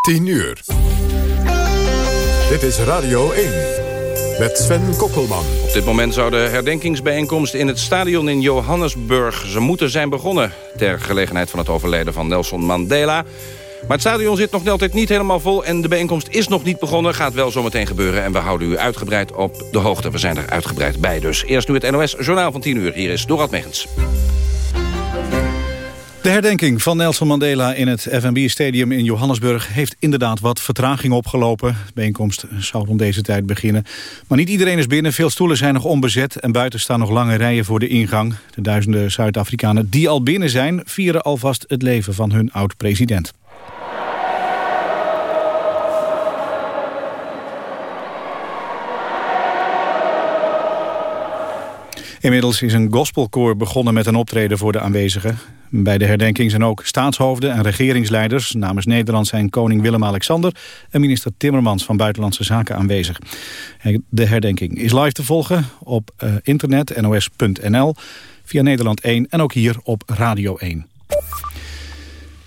10 uur. Dit is Radio 1 met Sven Kokkelman. Op dit moment zou de herdenkingsbijeenkomst in het stadion in Johannesburg... ze moeten zijn begonnen ter gelegenheid van het overlijden van Nelson Mandela... Maar het stadion zit nog altijd niet helemaal vol... en de bijeenkomst is nog niet begonnen. Gaat wel zometeen gebeuren en we houden u uitgebreid op de hoogte. We zijn er uitgebreid bij dus. Eerst nu het NOS Journaal van 10 uur. Hier is Dorad Megens. De herdenking van Nelson Mandela in het FNB-stadium in Johannesburg... heeft inderdaad wat vertraging opgelopen. De bijeenkomst zou rond deze tijd beginnen. Maar niet iedereen is binnen, veel stoelen zijn nog onbezet... en buiten staan nog lange rijen voor de ingang. De duizenden Zuid-Afrikanen die al binnen zijn... vieren alvast het leven van hun oud-president. Inmiddels is een gospelkoor begonnen met een optreden voor de aanwezigen. Bij de herdenking zijn ook staatshoofden en regeringsleiders. Namens Nederland zijn koning Willem-Alexander en minister Timmermans van Buitenlandse Zaken aanwezig. De herdenking is live te volgen op uh, internet nos.nl, via Nederland 1 en ook hier op Radio 1.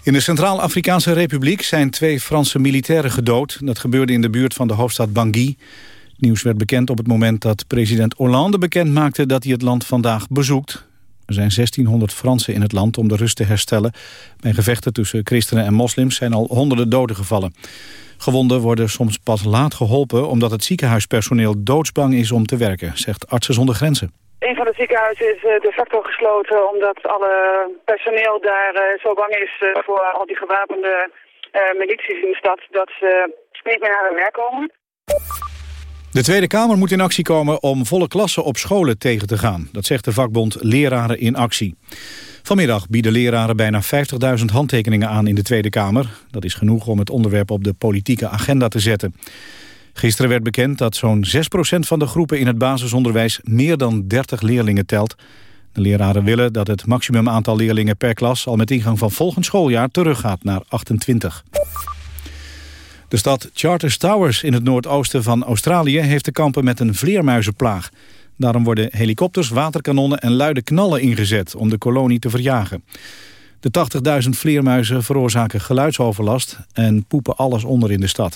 In de Centraal-Afrikaanse Republiek zijn twee Franse militairen gedood. Dat gebeurde in de buurt van de hoofdstad Bangui nieuws werd bekend op het moment dat president Hollande bekend maakte dat hij het land vandaag bezoekt. Er zijn 1600 Fransen in het land om de rust te herstellen. Bij gevechten tussen christenen en moslims zijn al honderden doden gevallen. Gewonden worden soms pas laat geholpen omdat het ziekenhuispersoneel doodsbang is om te werken, zegt Artsen zonder Grenzen. Een van de ziekenhuizen is eh, de facto gesloten omdat alle personeel daar eh, zo bang is eh, voor al die gewapende milities in de stad dat ze niet meer naar hun werk komen. De Tweede Kamer moet in actie komen om volle klassen op scholen tegen te gaan. Dat zegt de vakbond Leraren in Actie. Vanmiddag bieden leraren bijna 50.000 handtekeningen aan in de Tweede Kamer. Dat is genoeg om het onderwerp op de politieke agenda te zetten. Gisteren werd bekend dat zo'n 6% van de groepen in het basisonderwijs meer dan 30 leerlingen telt. De leraren willen dat het maximum aantal leerlingen per klas al met ingang van volgend schooljaar teruggaat naar 28. De stad Charters Towers in het noordoosten van Australië... heeft te kampen met een vleermuizenplaag. Daarom worden helikopters, waterkanonnen en luide knallen ingezet... om de kolonie te verjagen. De 80.000 vleermuizen veroorzaken geluidsoverlast... en poepen alles onder in de stad.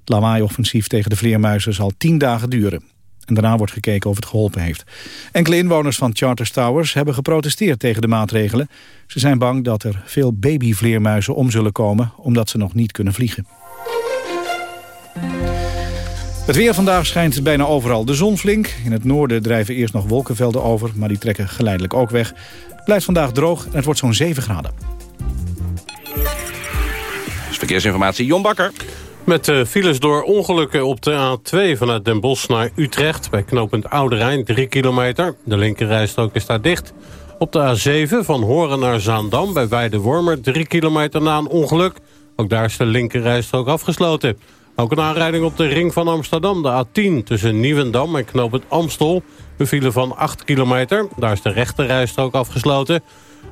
Het lawaai-offensief tegen de vleermuizen zal tien dagen duren. En daarna wordt gekeken of het geholpen heeft. Enkele inwoners van Charters Towers hebben geprotesteerd tegen de maatregelen. Ze zijn bang dat er veel babyvleermuizen om zullen komen... omdat ze nog niet kunnen vliegen. Het weer vandaag schijnt bijna overal de zon flink. In het noorden drijven eerst nog wolkenvelden over, maar die trekken geleidelijk ook weg. Het blijft vandaag droog en het wordt zo'n 7 graden. verkeersinformatie, Jon Bakker. Met uh, files door ongelukken op de A2 vanuit Den Bosch naar Utrecht... bij knooppunt Oude Rijn, 3 kilometer. De linkerrijstrook is daar dicht. Op de A7 van Horen naar Zaandam bij Weide-Wormer... 3 kilometer na een ongeluk. Ook daar is de linkerrijstrook afgesloten. Ook een aanrijding op de ring van Amsterdam, de A10... tussen Nieuwendam en knooppunt Amstel. We vielen van 8 kilometer. Daar is de rechterrijstrook afgesloten.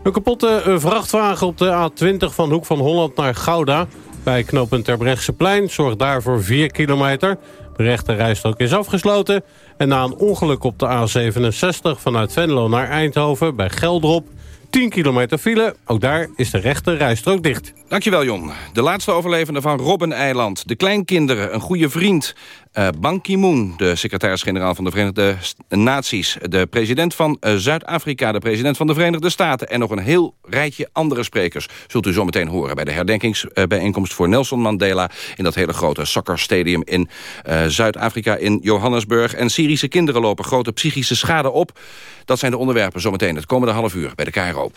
Een kapotte vrachtwagen op de A20 van Hoek van Holland naar Gouda... bij knooppunt Terbrechtseplein zorgt daarvoor 4 kilometer. De rechterrijstrook is afgesloten. En na een ongeluk op de A67 vanuit Venlo naar Eindhoven bij Geldrop... 10 kilometer file. Ook daar is de rechte rijstrook dicht. Dankjewel, Jon. De laatste overlevende van Robben-eiland. De kleinkinderen, een goede vriend. Uh, Ban Ki-moon, de secretaris-generaal van de Verenigde Naties... de president van uh, Zuid-Afrika, de president van de Verenigde Staten... en nog een heel rijtje andere sprekers... zult u zo meteen horen bij de herdenkingsbijeenkomst voor Nelson Mandela... in dat hele grote soccerstadium in uh, Zuid-Afrika in Johannesburg. En Syrische kinderen lopen grote psychische schade op. Dat zijn de onderwerpen zometeen het komende half uur bij de KRO.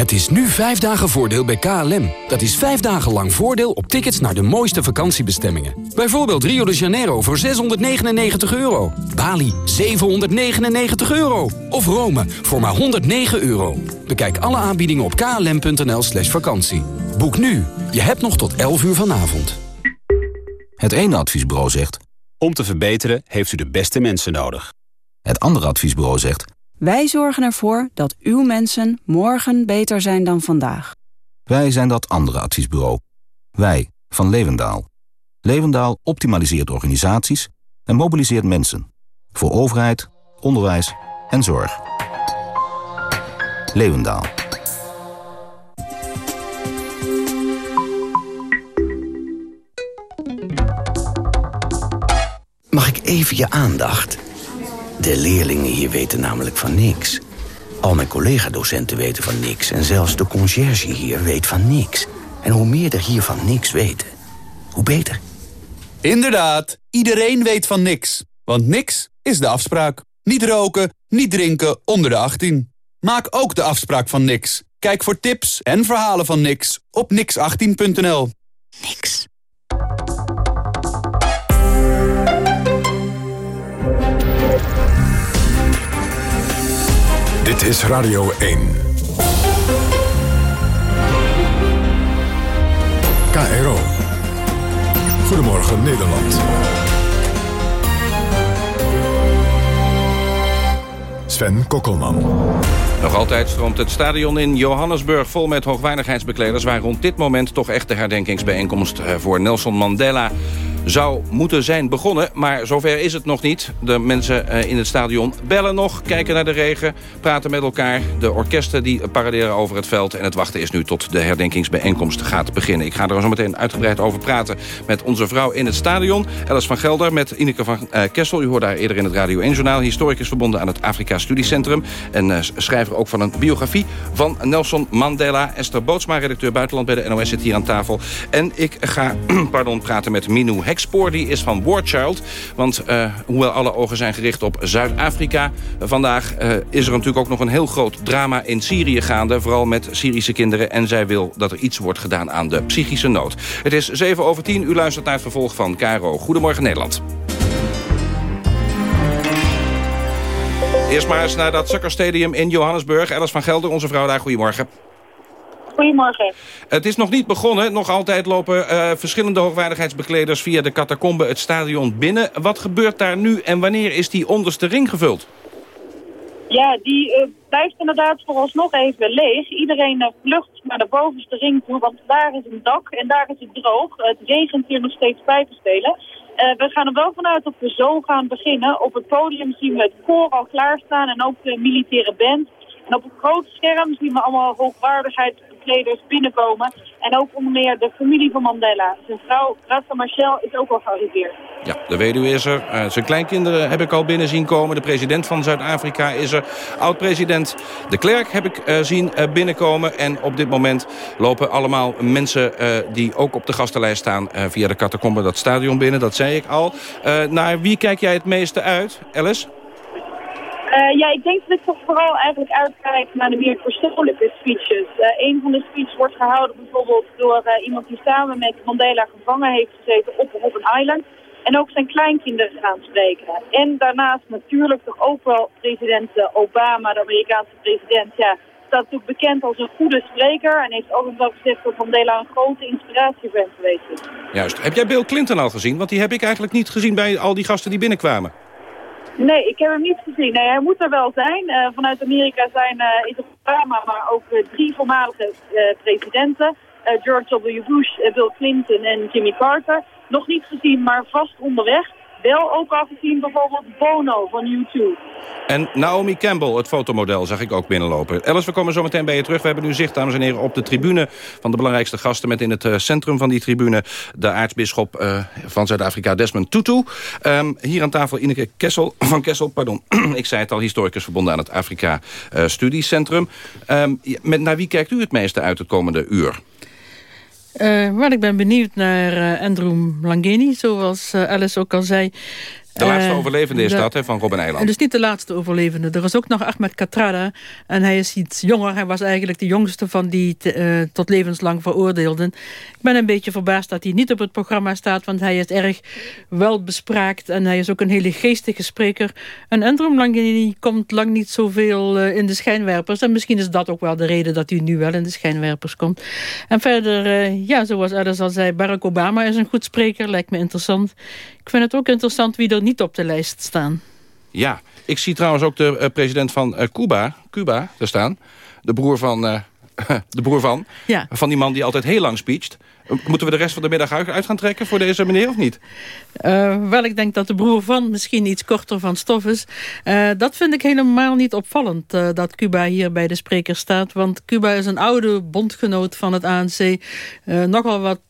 Het is nu vijf dagen voordeel bij KLM. Dat is vijf dagen lang voordeel op tickets naar de mooiste vakantiebestemmingen. Bijvoorbeeld Rio de Janeiro voor 699 euro. Bali 799 euro. Of Rome voor maar 109 euro. Bekijk alle aanbiedingen op klm.nl slash vakantie. Boek nu. Je hebt nog tot 11 uur vanavond. Het ene adviesbureau zegt... Om te verbeteren heeft u de beste mensen nodig. Het andere adviesbureau zegt... Wij zorgen ervoor dat uw mensen morgen beter zijn dan vandaag. Wij zijn dat andere adviesbureau. Wij, van Levendaal. Levendaal optimaliseert organisaties en mobiliseert mensen. Voor overheid, onderwijs en zorg. Levendaal. Mag ik even je aandacht? De leerlingen hier weten namelijk van niks. Al mijn collega-docenten weten van niks. En zelfs de conciërge hier weet van niks. En hoe meer er hier van niks weten, hoe beter. Inderdaad, iedereen weet van niks. Want niks is de afspraak. Niet roken, niet drinken onder de 18. Maak ook de afspraak van niks. Kijk voor tips en verhalen van niks op nix18.nl. Niks. Dit is Radio 1. KRO. Goedemorgen Nederland. Sven Kokkelman. Nog altijd stroomt het stadion in Johannesburg vol met hoogwaardigheidsbekleders... waar rond dit moment toch echt de herdenkingsbijeenkomst eh, voor Nelson Mandela zou moeten zijn begonnen. Maar zover is het nog niet. De mensen eh, in het stadion bellen nog, kijken naar de regen, praten met elkaar. De orkesten die paraderen over het veld. En het wachten is nu tot de herdenkingsbijeenkomst gaat beginnen. Ik ga er zo meteen uitgebreid over praten met onze vrouw in het stadion. Alice van Gelder met Ineke van uh, Kessel. U hoorde daar eerder in het Radio 1-journaal. Historicus verbonden aan het Afrika Studiecentrum. En uh, schrijver ook van een biografie van Nelson Mandela. Esther Bootsma, redacteur buitenland bij de NOS, zit hier aan tafel. En ik ga pardon, praten met Minou Hexpoor. Die is van Warchild. Want uh, hoewel alle ogen zijn gericht op Zuid-Afrika... vandaag uh, is er natuurlijk ook nog een heel groot drama in Syrië gaande. Vooral met Syrische kinderen. En zij wil dat er iets wordt gedaan aan de psychische nood. Het is 7 over 10. U luistert naar het vervolg van Caro. Goedemorgen Nederland. Eerst maar eens naar dat Sucker Stadium in Johannesburg. Alice van Gelder, onze vrouw daar. Goedemorgen. Goedemorgen. Het is nog niet begonnen. Nog altijd lopen uh, verschillende hoogwaardigheidsbekleders... via de catacombe het stadion binnen. Wat gebeurt daar nu en wanneer is die onderste ring gevuld? Ja, die uh, blijft inderdaad vooralsnog even leeg. Iedereen uh, vlucht naar de bovenste ring toe, want daar is een dak en daar is het droog. Het regent hier nog steeds bij te spelen. We gaan er wel vanuit dat we zo gaan beginnen. Op het podium zien we het koor al klaarstaan en ook de militaire band. En op het grote scherm zien we allemaal hoogwaardigheidsbekleders binnenkomen. En ook onder meer de familie van Mandela. Zijn vrouw, Rasta Marcel, is ook al gearriveerd. Ja, de weduwe is er. Uh, zijn kleinkinderen heb ik al binnen zien komen. De president van Zuid-Afrika is er. Oud-president de Klerk heb ik uh, zien uh, binnenkomen. En op dit moment lopen allemaal mensen die ook op de gastenlijst staan... via de catacombe dat stadion binnen, dat zei ik al. naar wie kijk jij het meeste uit, Alice? Uh, ja, ik denk dat ik toch vooral eigenlijk uitkijk naar de meer persoonlijke speeches. Uh, een van de speeches wordt gehouden bijvoorbeeld door uh, iemand die samen met Mandela gevangen heeft gezeten op Robben Island. En ook zijn kleinkinderen gaan spreken. En daarnaast natuurlijk toch ook wel president Obama, de Amerikaanse president. Ja, staat natuurlijk bekend als een goede spreker. En heeft ook wel gezegd dat Mandela een grote inspiratie hem geweest is. Juist. Heb jij Bill Clinton al gezien? Want die heb ik eigenlijk niet gezien bij al die gasten die binnenkwamen. Nee, ik heb hem niet gezien. Nee, hij moet er wel zijn. Uh, vanuit Amerika zijn uh, Obama, maar ook uh, drie voormalige presidenten. George W. Bush, Bill Clinton en Jimmy Carter. Nog niet gezien, maar vast onderweg. Wel ook al gezien bijvoorbeeld Bono van U2. En Naomi Campbell, het fotomodel, zag ik ook binnenlopen. Alice, we komen zo meteen bij je terug. We hebben nu zicht, dames en heren, op de tribune van de belangrijkste gasten... met in het uh, centrum van die tribune de aartsbisschop uh, van Zuid-Afrika, Desmond Tutu. Um, hier aan tafel Ineke Kessel, van Kessel, pardon. ik zei het al, historicus verbonden aan het Afrika uh, Studiecentrum. Um, met, naar wie kijkt u het meeste uit het komende uur? Uh, maar ik ben benieuwd naar uh, Andrew Langeni, zoals uh, Alice ook al zei. De laatste overlevende is de, dat, hè, van Robben Eiland. En dus niet de laatste overlevende. Er is ook nog Ahmed Katrada. En hij is iets jonger. Hij was eigenlijk de jongste van die uh, tot levenslang veroordeelden. Ik ben een beetje verbaasd dat hij niet op het programma staat. Want hij is erg wel bespraakt. En hij is ook een hele geestige spreker. En Andrew Langini komt lang niet zoveel uh, in de schijnwerpers. En misschien is dat ook wel de reden dat hij nu wel in de schijnwerpers komt. En verder, ja, zoals Alice al zei, Barack Obama is een goed spreker. Lijkt me interessant. Ik vind het ook interessant wie er niet op de lijst staan. Ja, ik zie trouwens ook de uh, president van uh, Cuba, Cuba er staan. De broer van, uh, de broer van, ja. van die man die altijd heel lang speecht. Moeten we de rest van de middag uit gaan trekken voor deze meneer of niet? Uh, wel, ik denk dat de broer van misschien iets korter van stof is. Uh, dat vind ik helemaal niet opvallend uh, dat Cuba hier bij de spreker staat. Want Cuba is een oude bondgenoot van het ANC. nogal wat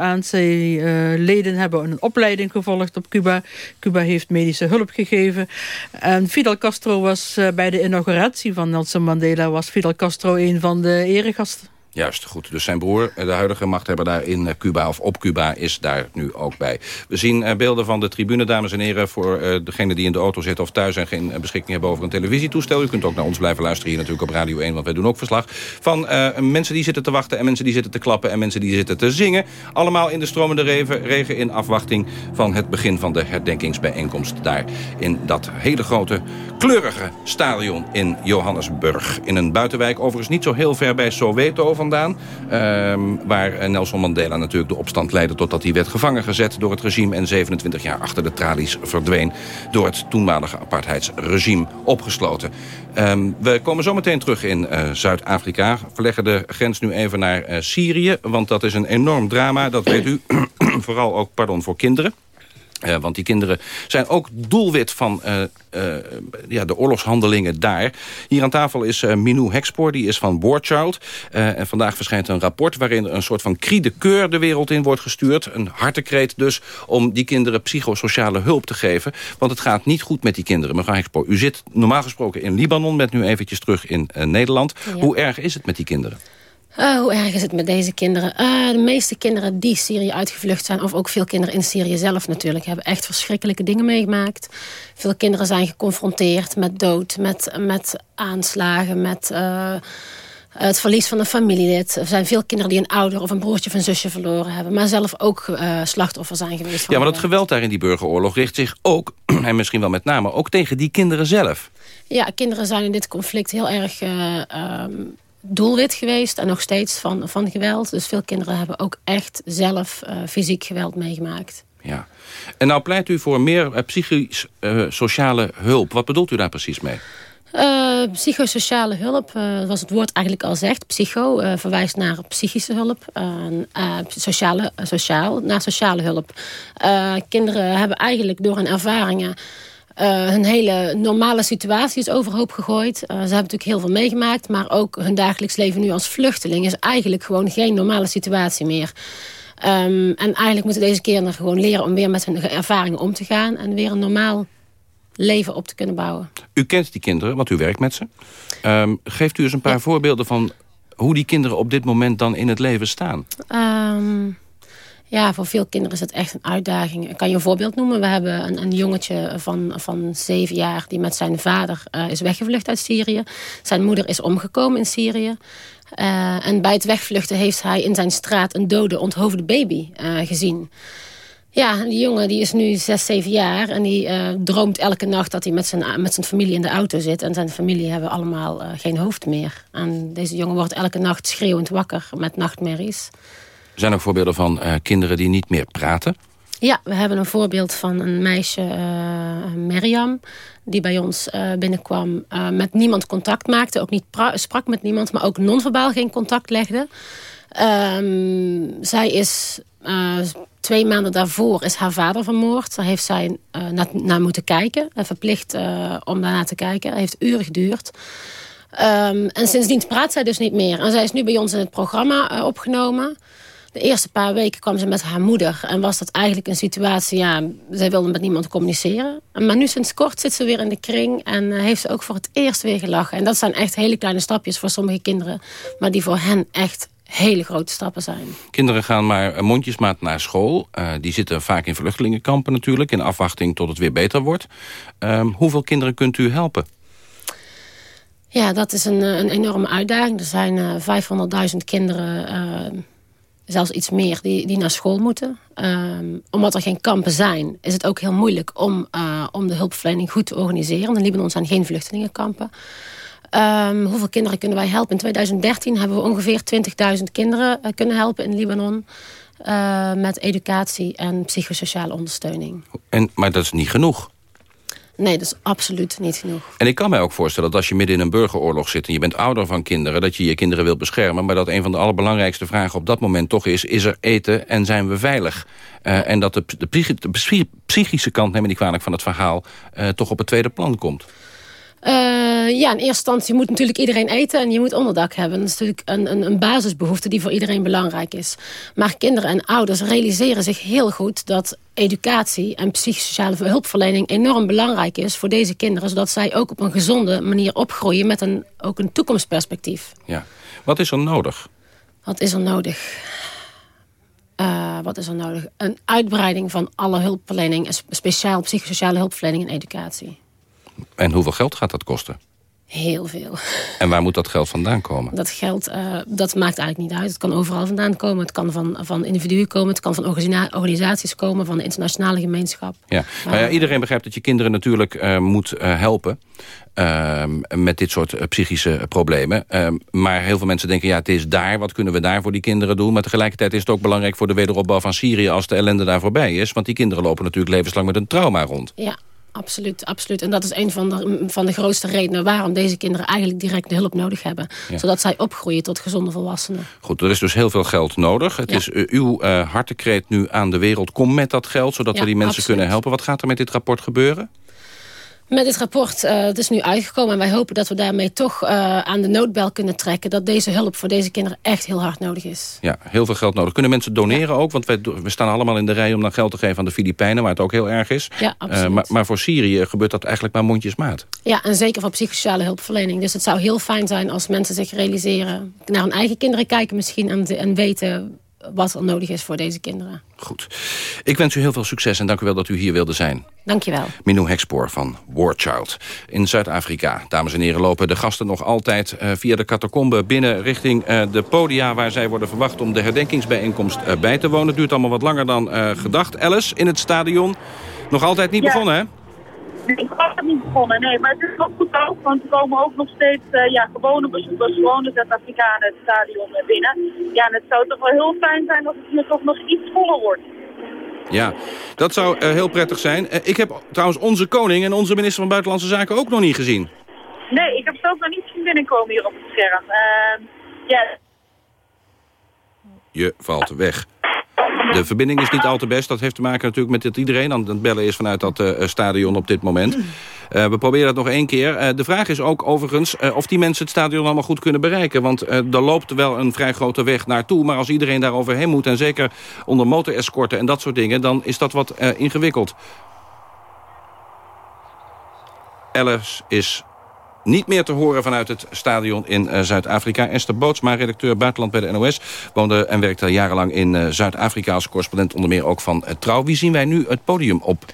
ANC-leden hebben een opleiding gevolgd op Cuba. Cuba heeft medische hulp gegeven. En Fidel Castro was bij de inauguratie van Nelson Mandela... was Fidel Castro een van de eregasten. Juist, goed. Dus zijn broer, de huidige machthebber daar in eh, Cuba of op Cuba, is daar nu ook bij. We zien uh, beelden van de tribune, dames en heren... voor degenen die in de auto zitten of thuis en geen beschikking hebben over een televisietoestel. U kunt ook naar ons blijven luisteren hier natuurlijk op Radio 1, want wij doen ook verslag. Van mensen die zitten te wachten en mensen die zitten te klappen en mensen die zitten te zingen. Allemaal in de stromende regen, in afwachting van het begin van de herdenkingsbijeenkomst daar. In dat hele grote, kleurige stadion in Johannesburg. In een buitenwijk, overigens niet zo heel ver bij Soweto vandaan. Ehm, waar Nelson Mandela natuurlijk de opstand leidde... totdat hij werd gevangen gezet door het regime... en 27 jaar achter de tralies verdween... door het toenmalige apartheidsregime opgesloten. Um, we komen zometeen terug in uh, Zuid-Afrika. Verleggen de grens nu even naar uh, Syrië. Want dat is een enorm drama, dat weet u. Vooral ook pardon, voor kinderen. Uh, want die kinderen zijn ook doelwit van uh, uh, ja, de oorlogshandelingen daar. Hier aan tafel is Minou Hexpoor, die is van War Child. en vandaag verschijnt een rapport waarin een soort van cri de keur de wereld in wordt gestuurd. Een hartekreet dus om die kinderen psychosociale hulp te geven. Want het gaat niet goed met die kinderen. Mevrouw Hexpoor, u zit normaal gesproken in Libanon, bent nu eventjes terug in Nederland. Ja. Hoe erg is het met die kinderen? Uh, hoe erg is het met deze kinderen? Uh, de meeste kinderen die Syrië uitgevlucht zijn... of ook veel kinderen in Syrië zelf natuurlijk... hebben echt verschrikkelijke dingen meegemaakt. Veel kinderen zijn geconfronteerd met dood, met, met aanslagen... met uh, het verlies van een familielid. Er zijn veel kinderen die een ouder of een broertje of een zusje verloren hebben... maar zelf ook slachtoffer zijn geweest. Ja, maar dat geweld daar in die burgeroorlog richt zich ook... en misschien wel met name ook tegen die kinderen zelf. Ja, kinderen zijn in dit conflict heel erg... Um, doelwit geweest en nog steeds van, van geweld. Dus veel kinderen hebben ook echt zelf uh, fysiek geweld meegemaakt. Ja. En nou pleit u voor meer uh, psychisch-sociale uh, hulp. Wat bedoelt u daar precies mee? Uh, psychosociale hulp, uh, zoals het woord eigenlijk al zegt. Psycho uh, verwijst naar psychische hulp. sociale, sociaal naar sociale hulp. kinderen hebben eigenlijk door hun ervaringen hun hele normale situatie is overhoop gegooid. Uh, ze hebben natuurlijk heel veel meegemaakt. Maar ook hun dagelijks leven nu als vluchteling... is eigenlijk gewoon geen normale situatie meer. Um, en eigenlijk moeten deze kinderen gewoon leren... om weer met hun ervaringen om te gaan... en weer een normaal leven op te kunnen bouwen. U kent die kinderen, want u werkt met ze. Um, geeft u eens een paar voorbeelden van hoe die kinderen op dit moment dan in het leven staan? Um, ja, voor veel kinderen is het echt een uitdaging. Ik kan je een voorbeeld noemen. We hebben een, een jongetje van, van zeven jaar... die met zijn vader uh, is weggevlucht uit Syrië. Zijn moeder is omgekomen in Syrië. Uh, en bij het wegvluchten heeft hij in zijn straat... een dode, onthoofde baby uh, gezien. Ja, die jongen die is nu zes, zeven jaar... en die droomt elke nacht dat hij met zijn, met zijn familie in de auto zit. En zijn familie hebben allemaal geen hoofd meer. En deze jongen wordt elke nacht schreeuwend wakker met nachtmerries. Er zijn ook voorbeelden van uh, kinderen die niet meer praten. Ja, we hebben een voorbeeld van een meisje, uh, Miriam... die bij ons uh, binnenkwam, met niemand contact maakte. Ook niet sprak met niemand, maar ook non-verbaal geen contact legde. Um, zij is... twee maanden daarvoor is haar vader vermoord. Daar heeft zij naar, moeten kijken. verplicht om daarna te kijken. Het heeft uren geduurd. Um, en sindsdien praat zij dus niet meer. En zij is nu bij ons in het programma opgenomen... De eerste paar weken kwam ze met haar moeder. En was dat eigenlijk een situatie, ja, zij wilde met niemand communiceren. Maar nu sinds kort zit ze weer in de kring en uh, heeft ze ook voor het eerst weer gelachen. En dat zijn echt hele kleine stapjes voor sommige kinderen. Maar die voor hen echt hele grote stappen zijn. Kinderen gaan maar mondjesmaat naar school. Uh, die zitten vaak in vluchtelingenkampen natuurlijk... in afwachting tot het weer beter wordt. Uh, hoeveel kinderen kunt u helpen? Ja, dat is een, een enorme uitdaging. Er zijn uh, 500.000 kinderen zelfs iets meer, die, die naar school moeten. Um, omdat er geen kampen zijn, is het ook heel moeilijk om, uh, om de hulpverlening goed te organiseren. In Libanon zijn geen vluchtelingenkampen. Um, hoeveel kinderen kunnen wij helpen? In 2013 hebben we ongeveer 20.000 kinderen uh, kunnen helpen in Libanon. Uh, met educatie en psychosociale ondersteuning. En, maar dat is niet genoeg? Nee, dat is absoluut niet genoeg. En ik kan mij ook voorstellen dat als je midden in een burgeroorlog zit... en je bent ouder van kinderen, dat je je kinderen wilt beschermen... maar dat een van de allerbelangrijkste vragen op dat moment toch is... is er eten en zijn we veilig? Uh, en dat de, de, psychi de, psychische kant, neem me niet kwalijk van het verhaal... Uh, toch op het tweede plan komt. Uh, ja, in eerste instantie moet natuurlijk iedereen eten en je moet onderdak hebben. Dat is natuurlijk een, een, een, basisbehoefte die voor iedereen belangrijk is. Maar kinderen en ouders realiseren zich heel goed dat educatie en psychosociale hulpverlening enorm belangrijk is voor deze kinderen. Zodat zij ook op een gezonde manier opgroeien met een, ook een toekomstperspectief. Ja. Wat is er nodig? Wat is er nodig? Uh, wat is er nodig? Een uitbreiding van alle hulpverlening, speciaal psychosociale hulpverlening en educatie. En hoeveel geld gaat dat kosten? Heel veel. En waar moet dat geld vandaan komen? Dat geld, uh, dat maakt eigenlijk niet uit. Het kan overal vandaan komen. Het kan van, van individuen komen. Het kan van organisaties komen. Van de internationale gemeenschap. Ja. Maar ja, iedereen begrijpt dat je kinderen natuurlijk uh, moet uh, helpen. Ehm, met dit soort psychische problemen. Ehm, maar heel veel mensen denken, ja, het is daar. Wat kunnen we daar voor die kinderen doen? Maar tegelijkertijd is het ook belangrijk voor de wederopbouw van Syrië... als de ellende daar voorbij is. Want die kinderen lopen natuurlijk levenslang met een trauma rond. Ja, Absoluut, absoluut. En dat is een van de, van de grootste redenen waarom deze kinderen eigenlijk direct de hulp nodig hebben. Zodat zij opgroeien tot gezonde volwassenen. Goed, er is dus heel veel geld nodig. Het is uh, uw uh, hartekreet nu aan de wereld. Kom met dat geld, zodat ja, we die mensen absoluut. kunnen helpen. Wat gaat er met dit rapport gebeuren? Met dit rapport, uh, het is nu uitgekomen en wij hopen dat we daarmee toch uh, aan de noodbel kunnen trekken. Dat deze hulp voor deze kinderen echt heel hard nodig is. Ja, heel veel geld nodig. Kunnen mensen doneren ja. ook? Want wij, we staan allemaal in de rij om dan geld te geven aan de Filipijnen, waar het ook heel erg is. Ja, absoluut. Uh, maar, maar, voor Syrië gebeurt dat eigenlijk maar mondjesmaat. Ja, en zeker voor psychosociale hulpverlening. Dus het zou heel fijn zijn als mensen zich realiseren, naar hun eigen kinderen kijken misschien en, en weten wat er nodig is voor deze kinderen. Goed. Ik wens u heel veel succes en dank u wel dat u hier wilde zijn. Dank je wel. Minou Hexpoor van War Child in Zuid-Afrika. Dames en heren, lopen de gasten nog altijd uh, via de catacombe binnen richting uh, de podia... waar zij worden verwacht om de herdenkingsbijeenkomst uh, bij te wonen. Het duurt allemaal wat langer dan gedacht. Alice, in het stadion. Nog altijd niet ja. begonnen, hè? Ik was het niet begonnen, nee. Maar het is wel goed ook, want er komen ook nog steeds uh, ja, gewone bezoekers, gewone Zuid-Afrikanen het stadion binnen. Ja, en het zou toch wel heel fijn zijn als het hier toch nog iets voller wordt. Ja, dat zou uh, heel prettig zijn. Uh, ik heb trouwens onze koning en onze minister van Buitenlandse Zaken ook nog niet gezien. Nee, ik heb zelf nog niet zien binnenkomen hier op het scherm. Uh, ja. Je valt weg. De verbinding is niet al te best. Dat heeft te maken natuurlijk met dat iedereen aan het bellen is vanuit dat uh, stadion op dit moment. Uh, we proberen dat nog één keer. Uh, de vraag is ook overigens of die mensen het stadion allemaal goed kunnen bereiken. Want er loopt wel een vrij grote weg naartoe. Maar als iedereen daar overheen moet en zeker onder motorescorten en dat soort dingen... dan is dat wat ingewikkeld. Alice is niet meer te horen vanuit het stadion in uh, Zuid-Afrika. Esther Bootsma, redacteur buitenland bij de NOS... woonde en werkte jarenlang in uh, Zuid-Afrika als correspondent... onder meer ook van uh, Trouw. Wie zien wij nu het podium op?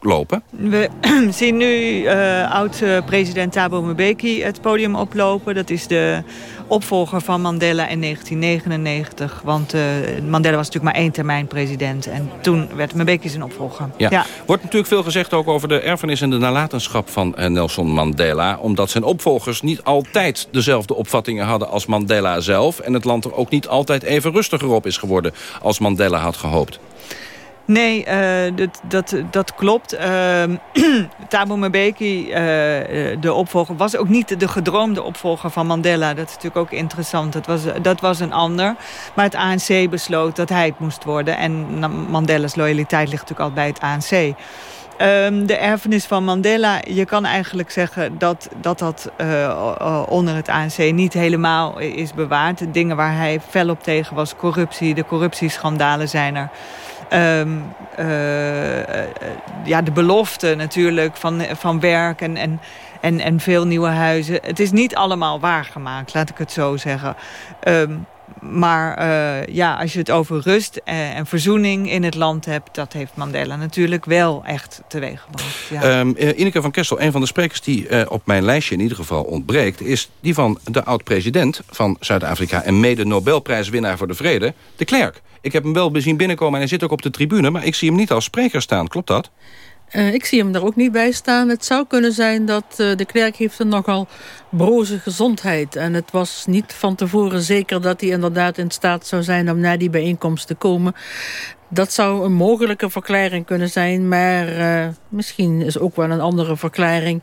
Lopen. We zien nu oud-president Thabo Mbeki het podium oplopen. Dat is de opvolger van Mandela in 1999. Want uh, Mandela was natuurlijk maar één termijn president. En toen werd Mbeki zijn opvolger. Ja. ja. Wordt natuurlijk veel gezegd ook over de erfenis en de nalatenschap van uh, Nelson Mandela. Omdat zijn opvolgers niet altijd dezelfde opvattingen hadden als Mandela zelf. En het land er ook niet altijd even rustiger op is geworden als Mandela had gehoopt. Nee, uh, dat, dat, dat klopt. Uh, Thabo Mbeki, uh, de opvolger, was ook niet de gedroomde opvolger van Mandela. Dat is natuurlijk ook interessant. Dat was, dat was een ander. Maar het ANC besloot dat hij het moest worden. En Mandela's loyaliteit ligt natuurlijk al bij het ANC. Um, de erfenis van Mandela, je kan eigenlijk zeggen dat dat, dat onder het ANC niet helemaal is bewaard. Dingen waar hij fel op tegen was, corruptie, de corruptieschandalen zijn er. Um, uh, ja, de belofte natuurlijk van, van werk en, en, en, en veel nieuwe huizen. Het is niet allemaal waargemaakt, laat ik het zo zeggen. Um, maar uh, ja, als je het over rust en verzoening in het land hebt... dat heeft Mandela natuurlijk wel echt teweeggebracht. Ja. Um, Ineke van Kessel, een van de sprekers die op mijn lijstje in ieder geval ontbreekt... is die van de oud-president van Zuid-Afrika... en mede Nobelprijswinnaar voor de Vrede, de Klerk. Ik heb hem wel bezien binnenkomen en hij zit ook op de tribune... maar ik zie hem niet als spreker staan, klopt dat? Uh, ik zie hem daar ook niet bij staan. Het zou kunnen zijn dat uh, de klerk heeft een nogal broze gezondheid. En het was niet van tevoren zeker dat hij inderdaad in staat zou zijn... om naar die bijeenkomst te komen. Dat zou een mogelijke verklaring kunnen zijn. Maar uh, misschien is ook wel een andere verklaring...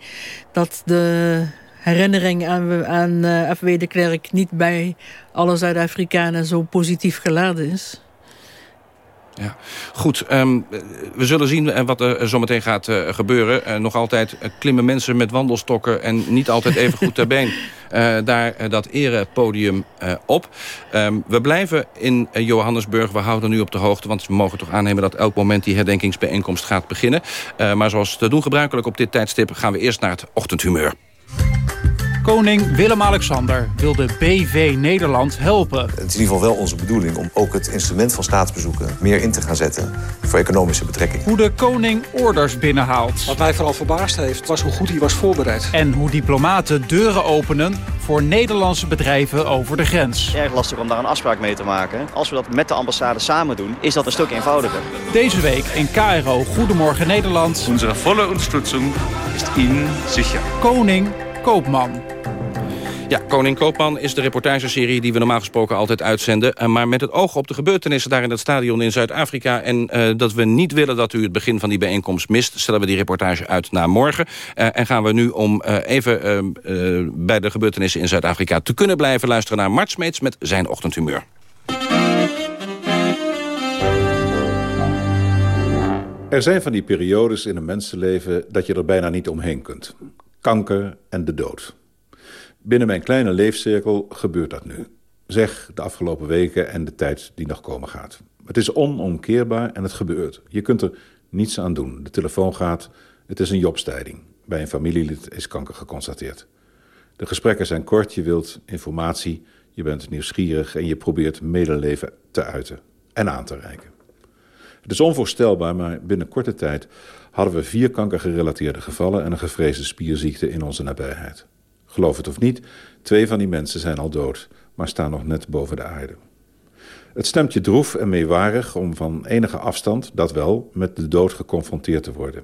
dat de herinnering aan, aan F.W. de Klerk... niet bij alle Zuid-Afrikanen zo positief geladen is. Ja, goed. Um, we zullen zien eh, wat er zometeen gaat uh, gebeuren. Uh, nog altijd klimmen mensen met wandelstokken en niet altijd even goed ter been. daar dat erepodium op. Um, we blijven in Johannesburg. We houden nu op de hoogte, want we mogen toch aannemen... dat elk moment die herdenkingsbijeenkomst gaat beginnen. maar zoals te doen gebruikelijk op dit tijdstip... gaan we eerst naar het ochtendhumeur. Koning Willem-Alexander wil de BV Nederland helpen. Het is in ieder geval wel onze bedoeling om ook het instrument van staatsbezoeken meer in te gaan zetten voor economische betrekkingen. Hoe de koning orders binnenhaalt. Wat mij vooral verbaasd heeft, was hoe goed hij was voorbereid. En hoe diplomaten deuren openen voor Nederlandse bedrijven over de grens. Erg lastig om daar een afspraak mee te maken. Als we dat met de ambassade samen doen, is dat een stuk eenvoudiger. Deze week in KRO Goedemorgen Nederland. Onze volle ondersteuning is Ihnen sicher. Koning Koopman. Ja, Koning Koopman is de reportageserie die we normaal gesproken altijd uitzenden. Eh, maar met het oog op de gebeurtenissen daar in het stadion in Zuid-Afrika... en uh, dat we niet willen dat u het begin van die bijeenkomst mist... stellen we die reportage uit naar morgen. Uh, en gaan we nu om even ehm, bij de gebeurtenissen in Zuid-Afrika... te kunnen blijven luisteren naar Mart Smeets met zijn ochtendhumeur. Er zijn van die periodes in een mensenleven dat je er bijna niet omheen kunt. Kanker en de dood. Binnen mijn kleine leefcirkel gebeurt dat nu. Zeg de afgelopen weken en de tijd die nog komen gaat. Het is onomkeerbaar en het gebeurt. Je kunt er niets aan doen. De telefoon gaat, het is een jobstijding. Bij een familielid is kanker geconstateerd. De gesprekken zijn kort, je wilt informatie, je bent nieuwsgierig... en je probeert medeleven te uiten en aan te reiken. Het is onvoorstelbaar, maar binnen korte tijd hadden we vier kankergerelateerde gevallen... en een gevreesde spierziekte in onze nabijheid. Geloof het of niet, twee van die mensen zijn al dood, maar staan nog net boven de aarde. Het stemt je droef en meewarig om van enige afstand, dat wel, met de dood geconfronteerd te worden.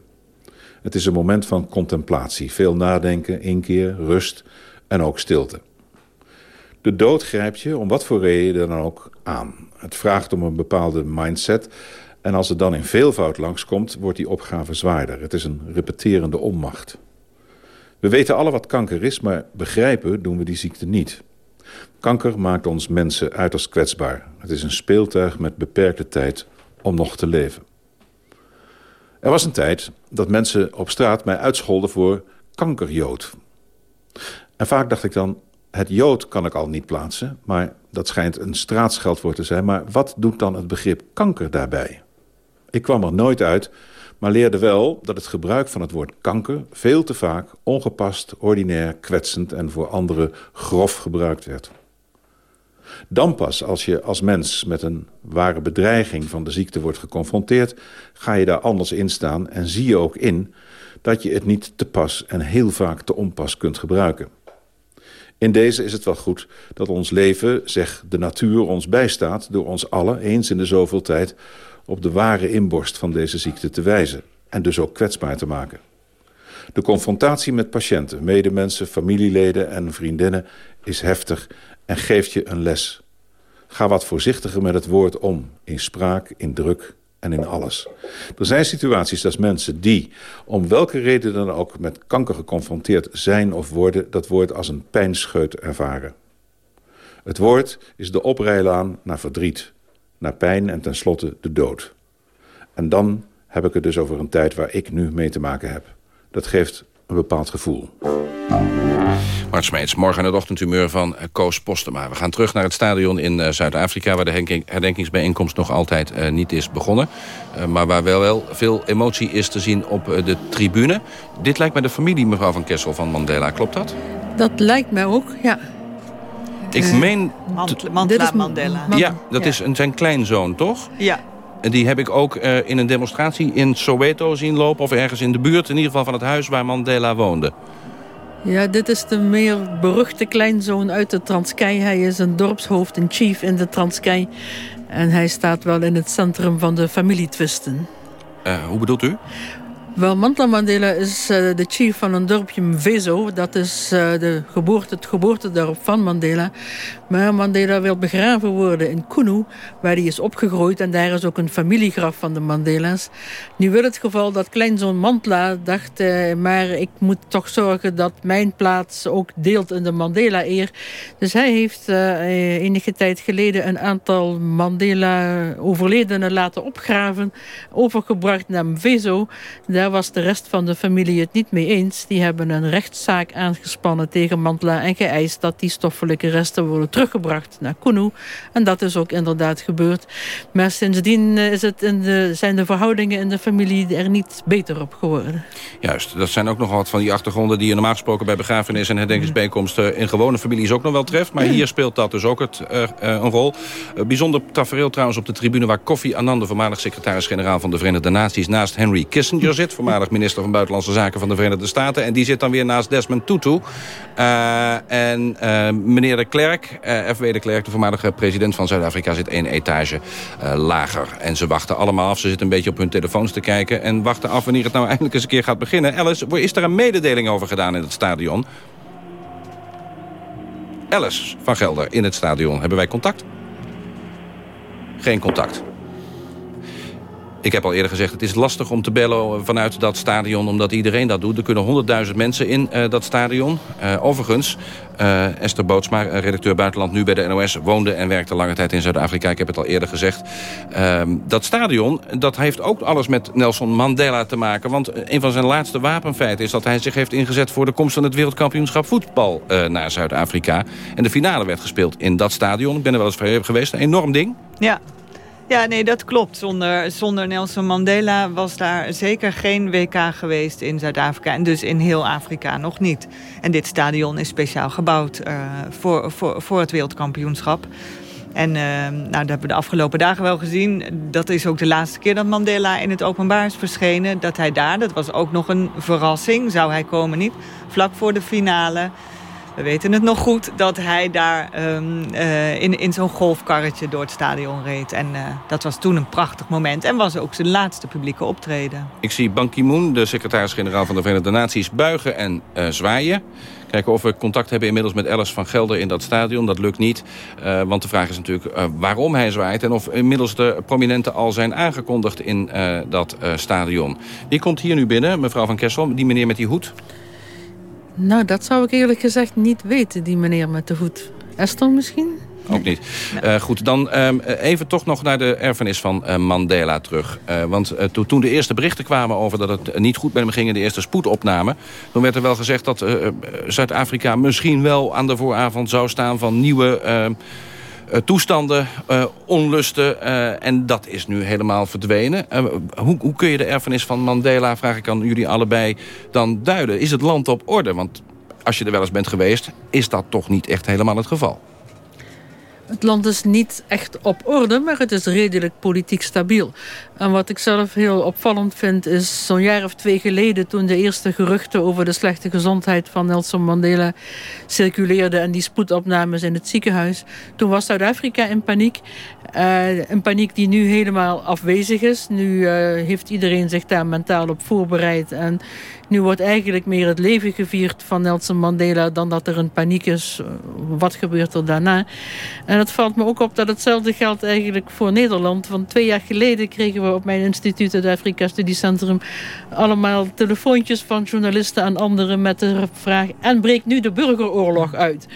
Het is een moment van contemplatie, veel nadenken, inkeer, rust en ook stilte. De dood grijpt je, om wat voor reden dan ook, aan. Het vraagt om een bepaalde mindset en als het dan in veelvoud langskomt, wordt die opgave zwaarder. Het is een repeterende onmacht. We weten alle wat kanker is, maar begrijpen doen we die ziekte niet. Kanker maakt ons mensen uiterst kwetsbaar. Het is een speeltuig met beperkte tijd om nog te leven. Er was een tijd dat mensen op straat mij uitscholden voor kankerjood. En vaak dacht ik dan, het jood kan ik al niet plaatsen... maar dat schijnt een straatscheldwoord te zijn. Maar wat doet dan het begrip kanker daarbij? Ik kwam er nooit uit maar leerde wel dat het gebruik van het woord kanker veel te vaak ongepast, ordinair, kwetsend en voor anderen grof gebruikt werd. Dan pas, als je als mens met een ware bedreiging van de ziekte wordt geconfronteerd, ga je daar anders in staan en zie je ook in dat je het niet te pas en heel vaak te onpas kunt gebruiken. In deze is het wel goed dat ons leven, zeg de natuur, ons bijstaat door ons allen eens in de zoveel tijd op de ware inborst van deze ziekte te wijzen en dus ook kwetsbaar te maken. De confrontatie met patiënten, medemensen, familieleden en vriendinnen is heftig en geeft je een les. Ga wat voorzichtiger met het woord om, in spraak, in druk en in alles. Er zijn situaties dat mensen die, om welke reden dan ook... met kanker geconfronteerd zijn of worden... dat woord als een pijnscheut ervaren. Het woord is de oprijlaan naar verdriet, naar pijn en tenslotte de dood. En dan heb ik het dus over een tijd waar ik nu mee te maken heb. Dat geeft een bepaald gevoel. Mart Smeets, morgen het ochtendhumeur van eh, Koos Postema. We gaan terug naar het stadion in eh, Zuid-Afrika... waar de herdenkingsbijeenkomst nog altijd uh, niet is begonnen. Uh, maar waar wel, wel veel emotie is te zien op uh, de tribune. Dit lijkt mij de familie, mevrouw Van Kessel van Mandela. Klopt dat? Dat lijkt mij ook, ja. Ik uh, meen... Mandela, Mandela. Ja, dat ja. is een, zijn kleinzoon, toch? Ja. En die heb ik ook uh, in een demonstratie in Soweto zien lopen... of ergens in de buurt, in ieder geval van het huis waar Mandela woonde. Ja, dit is de meer beruchte kleinzoon uit de Transkei. Hij is een dorpshoofd, een chief in de Transkei. En hij staat wel in het centrum van de familietwisten. Uh, hoe bedoelt u? Wel, Mandla Mandela is uh, de chief van een dorpje Mvezo. Dat is uh, de geboorte, het geboortedorp van Mandela. Maar Mandela wil begraven worden in Kunu, waar hij is opgegroeid. En daar is ook een familiegraf van de Mandela's. Nu wil het geval dat kleinzoon Mandla dacht... Uh, maar ik moet toch zorgen dat mijn plaats ook deelt in de Mandela-eer. Dus hij heeft enige tijd geleden een aantal Mandela-overledenen laten opgraven. Overgebracht naar Mvezo. Daar was de rest van de familie het niet mee eens. Die hebben een rechtszaak aangespannen tegen Mandela... en geëist dat die stoffelijke resten worden teruggebracht naar Kunu. En dat is ook inderdaad gebeurd. Maar sindsdien is het in de, zijn de verhoudingen in de familie er niet beter op geworden. Juist, dat zijn ook nog wat van die achtergronden... die je normaal gesproken bij begrafenissen en herdenkingsbijeenkomsten... in gewone families ook nog wel treft. Maar hier speelt dat dus ook het, uh, een rol. Uh, bijzonder tafereel trouwens op de tribune... waar Kofi Annan, de voormalig secretaris-generaal van de Verenigde Naties... naast Henry Kissinger zit voormalig minister van Buitenlandse Zaken van de Verenigde Staten. En die zit dan weer naast Desmond Tutu. Uh, en uh, meneer de Klerk, uh, F.W. de Klerk, de voormalige president van Zuid-Afrika... zit één etage lager. En ze wachten allemaal af. Ze zitten een beetje op hun telefoons te kijken... en wachten af wanneer het nou eindelijk eens een keer gaat beginnen. Alice, is er een mededeling over gedaan in het stadion? Alice van Gelder in het stadion. Hebben wij contact? Geen contact. Ik heb al eerder gezegd, het is lastig om te bellen vanuit dat stadion... omdat iedereen dat doet. Er kunnen honderdduizend mensen in uh, dat stadion. Uh, overigens, uh, Esther Bootsma, redacteur buitenland nu bij de NOS... woonde en werkte lange tijd in Zuid-Afrika. Ik heb het al eerder gezegd. Ehm, dat stadion, dat heeft ook alles met Nelson Mandela te maken. Want een van zijn laatste wapenfeiten is dat hij zich heeft ingezet... voor de komst van het wereldkampioenschap voetbal naar Zuid-Afrika. En de finale werd gespeeld in dat stadion. Ik ben er wel eens geweest. Een enorm ding. Ja, ja, nee, dat klopt. Zonder, zonder Nelson Mandela was daar zeker geen WK geweest in Zuid-Afrika. En dus in heel Afrika nog niet. En dit stadion is speciaal gebouwd uh, voor, voor, voor het wereldkampioenschap. En uh, nou, dat hebben we de afgelopen dagen wel gezien. Dat is ook de laatste keer dat Mandela in het openbaar is verschenen. Dat hij daar, dat was ook nog een verrassing, zou hij komen niet. Vlak voor de finale we weten het nog goed dat hij daar um, uh, in, in zo'n golfkarretje door het stadion reed. En uh, dat was toen een prachtig moment en was ook zijn laatste publieke optreden. Ik zie Ban Ki-moon, de secretaris-generaal van de Verenigde Naties, buigen en uh, zwaaien. Kijken of we contact hebben inmiddels met Alice van Gelder in dat stadion. Dat lukt niet, want de vraag is natuurlijk waarom hij zwaait... en of inmiddels de prominenten al zijn aangekondigd in dat stadion. Wie komt hier nu binnen, mevrouw van Kessel, die meneer met die hoed? Nou, dat zou ik eerlijk gezegd niet weten, die meneer met de voet. Esther misschien? Ook niet. Uh, goed, dan uh, even toch nog naar de erfenis van uh, Mandela terug. want to, toen de eerste berichten kwamen over dat het niet goed met hem ging... in de eerste spoedopname... toen werd er wel gezegd dat Zuid-Afrika misschien wel aan de vooravond zou staan... van nieuwe ehm, toestanden, uh, onlusten. Uh, en dat is nu helemaal verdwenen. hoe, hoe kun je de erfenis van Mandela, vraag ik aan jullie allebei, dan duiden? Is het land op orde? Want als je er wel eens bent geweest, is dat toch niet echt helemaal het geval? Het land is niet echt op orde, maar het is redelijk politiek stabiel. En wat ik zelf heel opvallend vind is zo'n jaar of twee geleden... toen de eerste geruchten over de slechte gezondheid van Nelson Mandela circuleerden... en die spoedopnames in het ziekenhuis. Toen was Zuid-Afrika in paniek. Uh, een paniek die nu helemaal afwezig is. Nu uh, heeft iedereen zich daar mentaal op voorbereid. En nu wordt eigenlijk meer het leven gevierd van Nelson Mandela... dan dat er een paniek is. Wat gebeurt er daarna? En het valt me ook op dat hetzelfde geldt eigenlijk voor Nederland. Want twee jaar geleden kregen we op mijn instituut... het Afrika Studiecentrum... allemaal telefoontjes van journalisten en anderen... met de vraag... en breekt nu de burgeroorlog uit?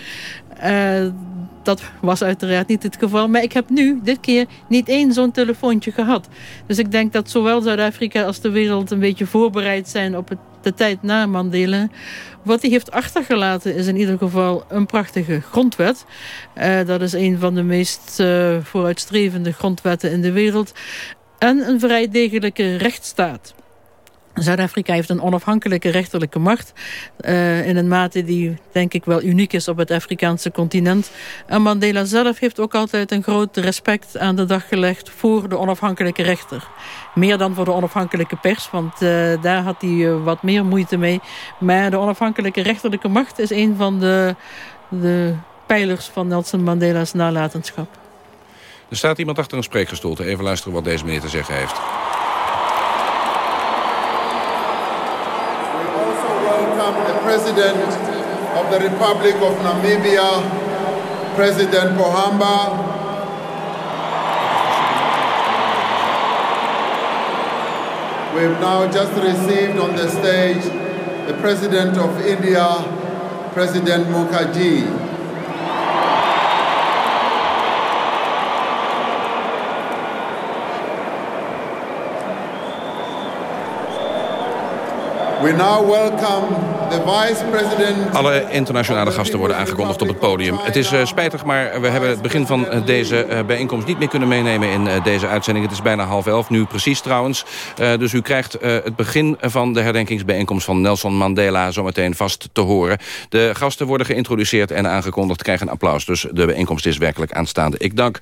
Dat was uiteraard niet het geval. Maar ik heb nu, dit keer, niet één zo'n telefoontje gehad. Dus ik denk dat zowel Zuid-Afrika als de wereld een beetje voorbereid zijn op de tijd na Mandela. Wat hij heeft achtergelaten is in ieder geval een prachtige grondwet. Uh, dat is een van de meest uh, vooruitstrevende grondwetten in de wereld. En een vrij degelijke rechtsstaat. Zuid-Afrika heeft een onafhankelijke rechterlijke macht. Uh, in een mate die denk ik wel uniek is op het Afrikaanse continent. En Mandela zelf heeft ook altijd een groot respect aan de dag gelegd... voor de onafhankelijke rechter. Meer dan voor de onafhankelijke pers, want uh, daar had hij uh, wat meer moeite mee. Maar de onafhankelijke rechterlijke macht is een van de, de pijlers van Nelson Mandela's nalatenschap. Er staat iemand achter een spreekgestoelte. Even luisteren wat deze meneer te zeggen heeft. President of the Republic of Namibia, President Pohamba, We've now just received on the stage the President of India, President Mukherjee. We now welcome the Vice President. Alle internationale gasten worden aangekondigd op het podium. Het is uh, spijtig, maar we hebben het begin van uh, deze uh, bijeenkomst niet meer kunnen meenemen in deze uitzending. Het is bijna half elf, nu precies trouwens. dus u krijgt het begin van de herdenkingsbijeenkomst van Nelson Mandela zometeen vast te horen. De gasten worden geïntroduceerd en aangekondigd, krijgen een applaus. Dus de bijeenkomst is werkelijk aanstaande. Ik dank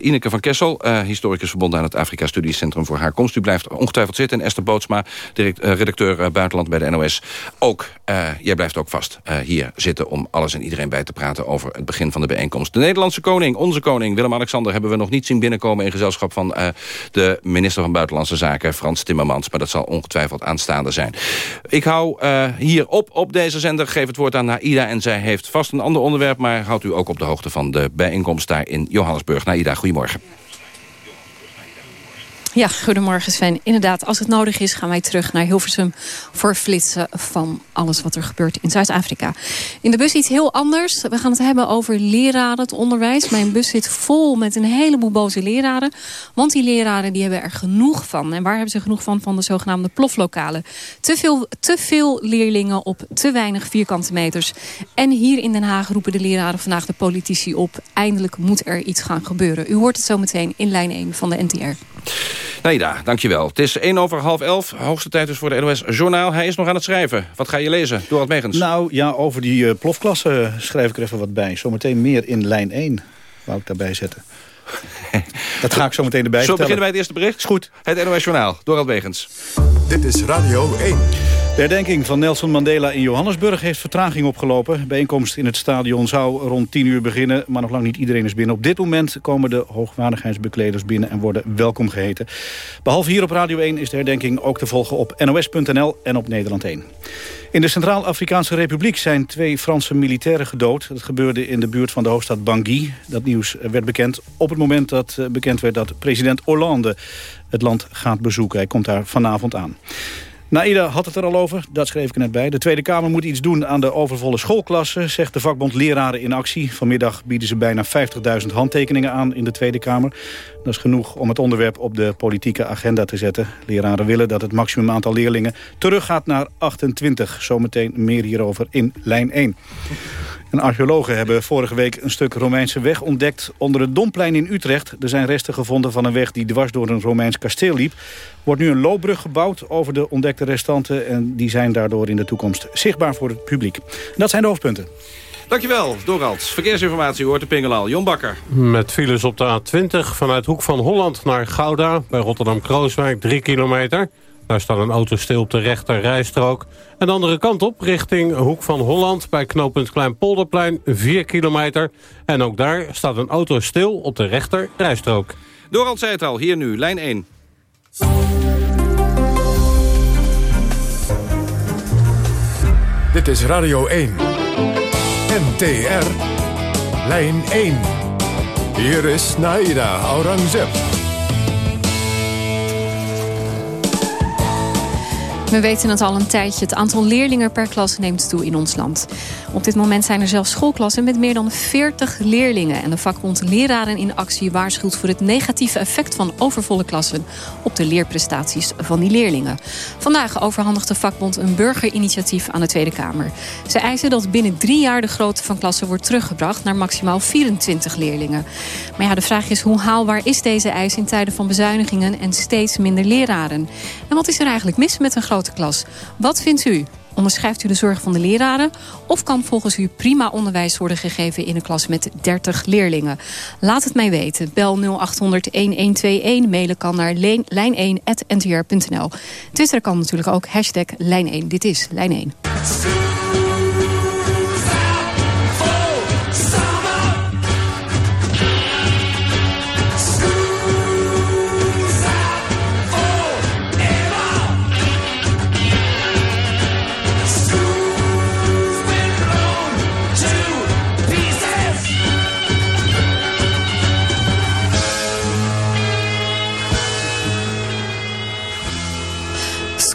Ineke van Kessel, historicus verbonden aan het Afrika Studiecentrum voor haar komst. U blijft ongetwijfeld zitten. En Esther Bootsma, direct, redacteur buitenland bij de NOS. Ook, uh, jij blijft ook vast uh, hier zitten om alles en iedereen bij te praten over het begin van de bijeenkomst. De Nederlandse koning, onze koning, Willem-Alexander... hebben we nog niet zien binnenkomen in gezelschap van uh, de minister van Buitenlandse Zaken, Frans Timmermans. Maar dat zal ongetwijfeld aanstaande zijn. Ik hou hier op op deze zender, geef het woord aan Naida... en zij heeft vast een ander onderwerp, maar houdt u ook op de hoogte van de bijeenkomst daar in Johannesburg. Naida, goedemorgen. Ja, goedemorgen Sven. Inderdaad, als het nodig is gaan wij terug naar Hilversum... voor flitsen van alles wat er gebeurt in Zuid-Afrika. In de bus iets heel anders. We gaan het hebben over leraren, het onderwijs. Mijn bus zit vol met een heleboel boze leraren. Want die leraren die hebben er genoeg van. En waar hebben ze genoeg van? Van de zogenaamde ploflokalen. Te veel, te veel leerlingen op te weinig vierkante meters. En hier in Den Haag roepen de leraren vandaag de politici op. Eindelijk moet er iets gaan gebeuren. U hoort het zo meteen in lijn 1 van de NTR. Naida, dankjewel. Het is 1 over half 11. Hoogste tijd dus voor de NOS Journaal. Hij is nog aan het schrijven. Wat ga je lezen? Door het Megens. Nou ja, over die uh, plofklasse schrijf ik er even wat bij. Zometeen meer in lijn 1. Wou ik daarbij zetten. Dat ga ik zo meteen erbij Zo beginnen wij het eerste bericht. Is goed. Het NOS Journaal. Dorald Wegens. Dit is Radio 1. De herdenking van Nelson Mandela in Johannesburg heeft vertraging opgelopen. Bijeenkomst in het stadion zou rond 10 uur beginnen, maar nog lang niet iedereen is binnen. Op dit moment komen de hoogwaardigheidsbekleders binnen en worden welkom geheten. Behalve hier op Radio 1 is de herdenking ook te volgen op nos.nl en op Nederland 1. In de Centraal-Afrikaanse Republiek zijn twee Franse militairen gedood. Dat gebeurde in de buurt van de hoofdstad Bangui. Dat nieuws werd bekend op het moment dat eh, bekend werd dat president Hollande het land gaat bezoeken. Hij komt daar vanavond aan. Naida had het er al over, dat schreef ik net bij. De Tweede Kamer moet iets doen aan de overvolle schoolklassen... zegt de vakbond Leraren in Actie. Vanmiddag bieden ze bijna 50.000 handtekeningen aan in de Tweede Kamer. Dat is genoeg om het onderwerp op de politieke agenda te zetten. Leraren willen dat het maximum aantal leerlingen teruggaat naar 28. Zometeen meer hierover in lijn 1. En archeologen hebben vorige week een stuk Romeinse weg ontdekt onder het Domplein in Utrecht. Er zijn resten gevonden van een weg die dwars door een Romeins kasteel liep. wordt nu een loopbrug gebouwd over de ontdekte restanten en die zijn daardoor in de toekomst zichtbaar voor het publiek. dat zijn de hoofdpunten. Dankjewel, Dorald. Verkeersinformatie hoort de Pingelal. Jon Bakker. Met files op de A20 vanuit Hoek van Holland naar Gouda... bij Rotterdam-Krooswijk, 3 kilometer. Daar staat een auto stil op de rechter rijstrook. En de andere kant op, richting Hoek van Holland... bij knooppunt Kleinpolderplein, 4 kilometer. En ook daar staat een auto stil op de rechter rijstrook. Dorald zei het al, hier nu, lijn 1. Dit is Radio 1. NTR. Lijn 1. Hier is Naida Aurangzeb. We weten het al een tijdje. Het aantal leerlingen per klas neemt toe in ons land. Op dit moment zijn er zelfs schoolklassen met meer dan 40 leerlingen. En de vakbond Leraren in Actie waarschuwt voor het negatieve effect van overvolle klassen op de leerprestaties van die leerlingen. Vandaag overhandigt de vakbond een burgerinitiatief aan de Tweede Kamer. Ze eisen dat binnen drie jaar de grootte van klassen wordt teruggebracht naar maximaal 24 leerlingen. Maar ja, de vraag is hoe haalbaar is deze eis in tijden van bezuinigingen en steeds minder leraren? En wat is er eigenlijk mis met een grote klas? Wat vindt u? Onderschrijft u de zorg van de leraren? Of kan volgens u prima onderwijs worden gegeven in een klas met 30 leerlingen? Laat het mij weten. Bel 0800-1121. Mailen kan naar lijn1.ntr.nl. Twitter kan natuurlijk ook. Hashtag Lijn1. Dit is Lijn 1.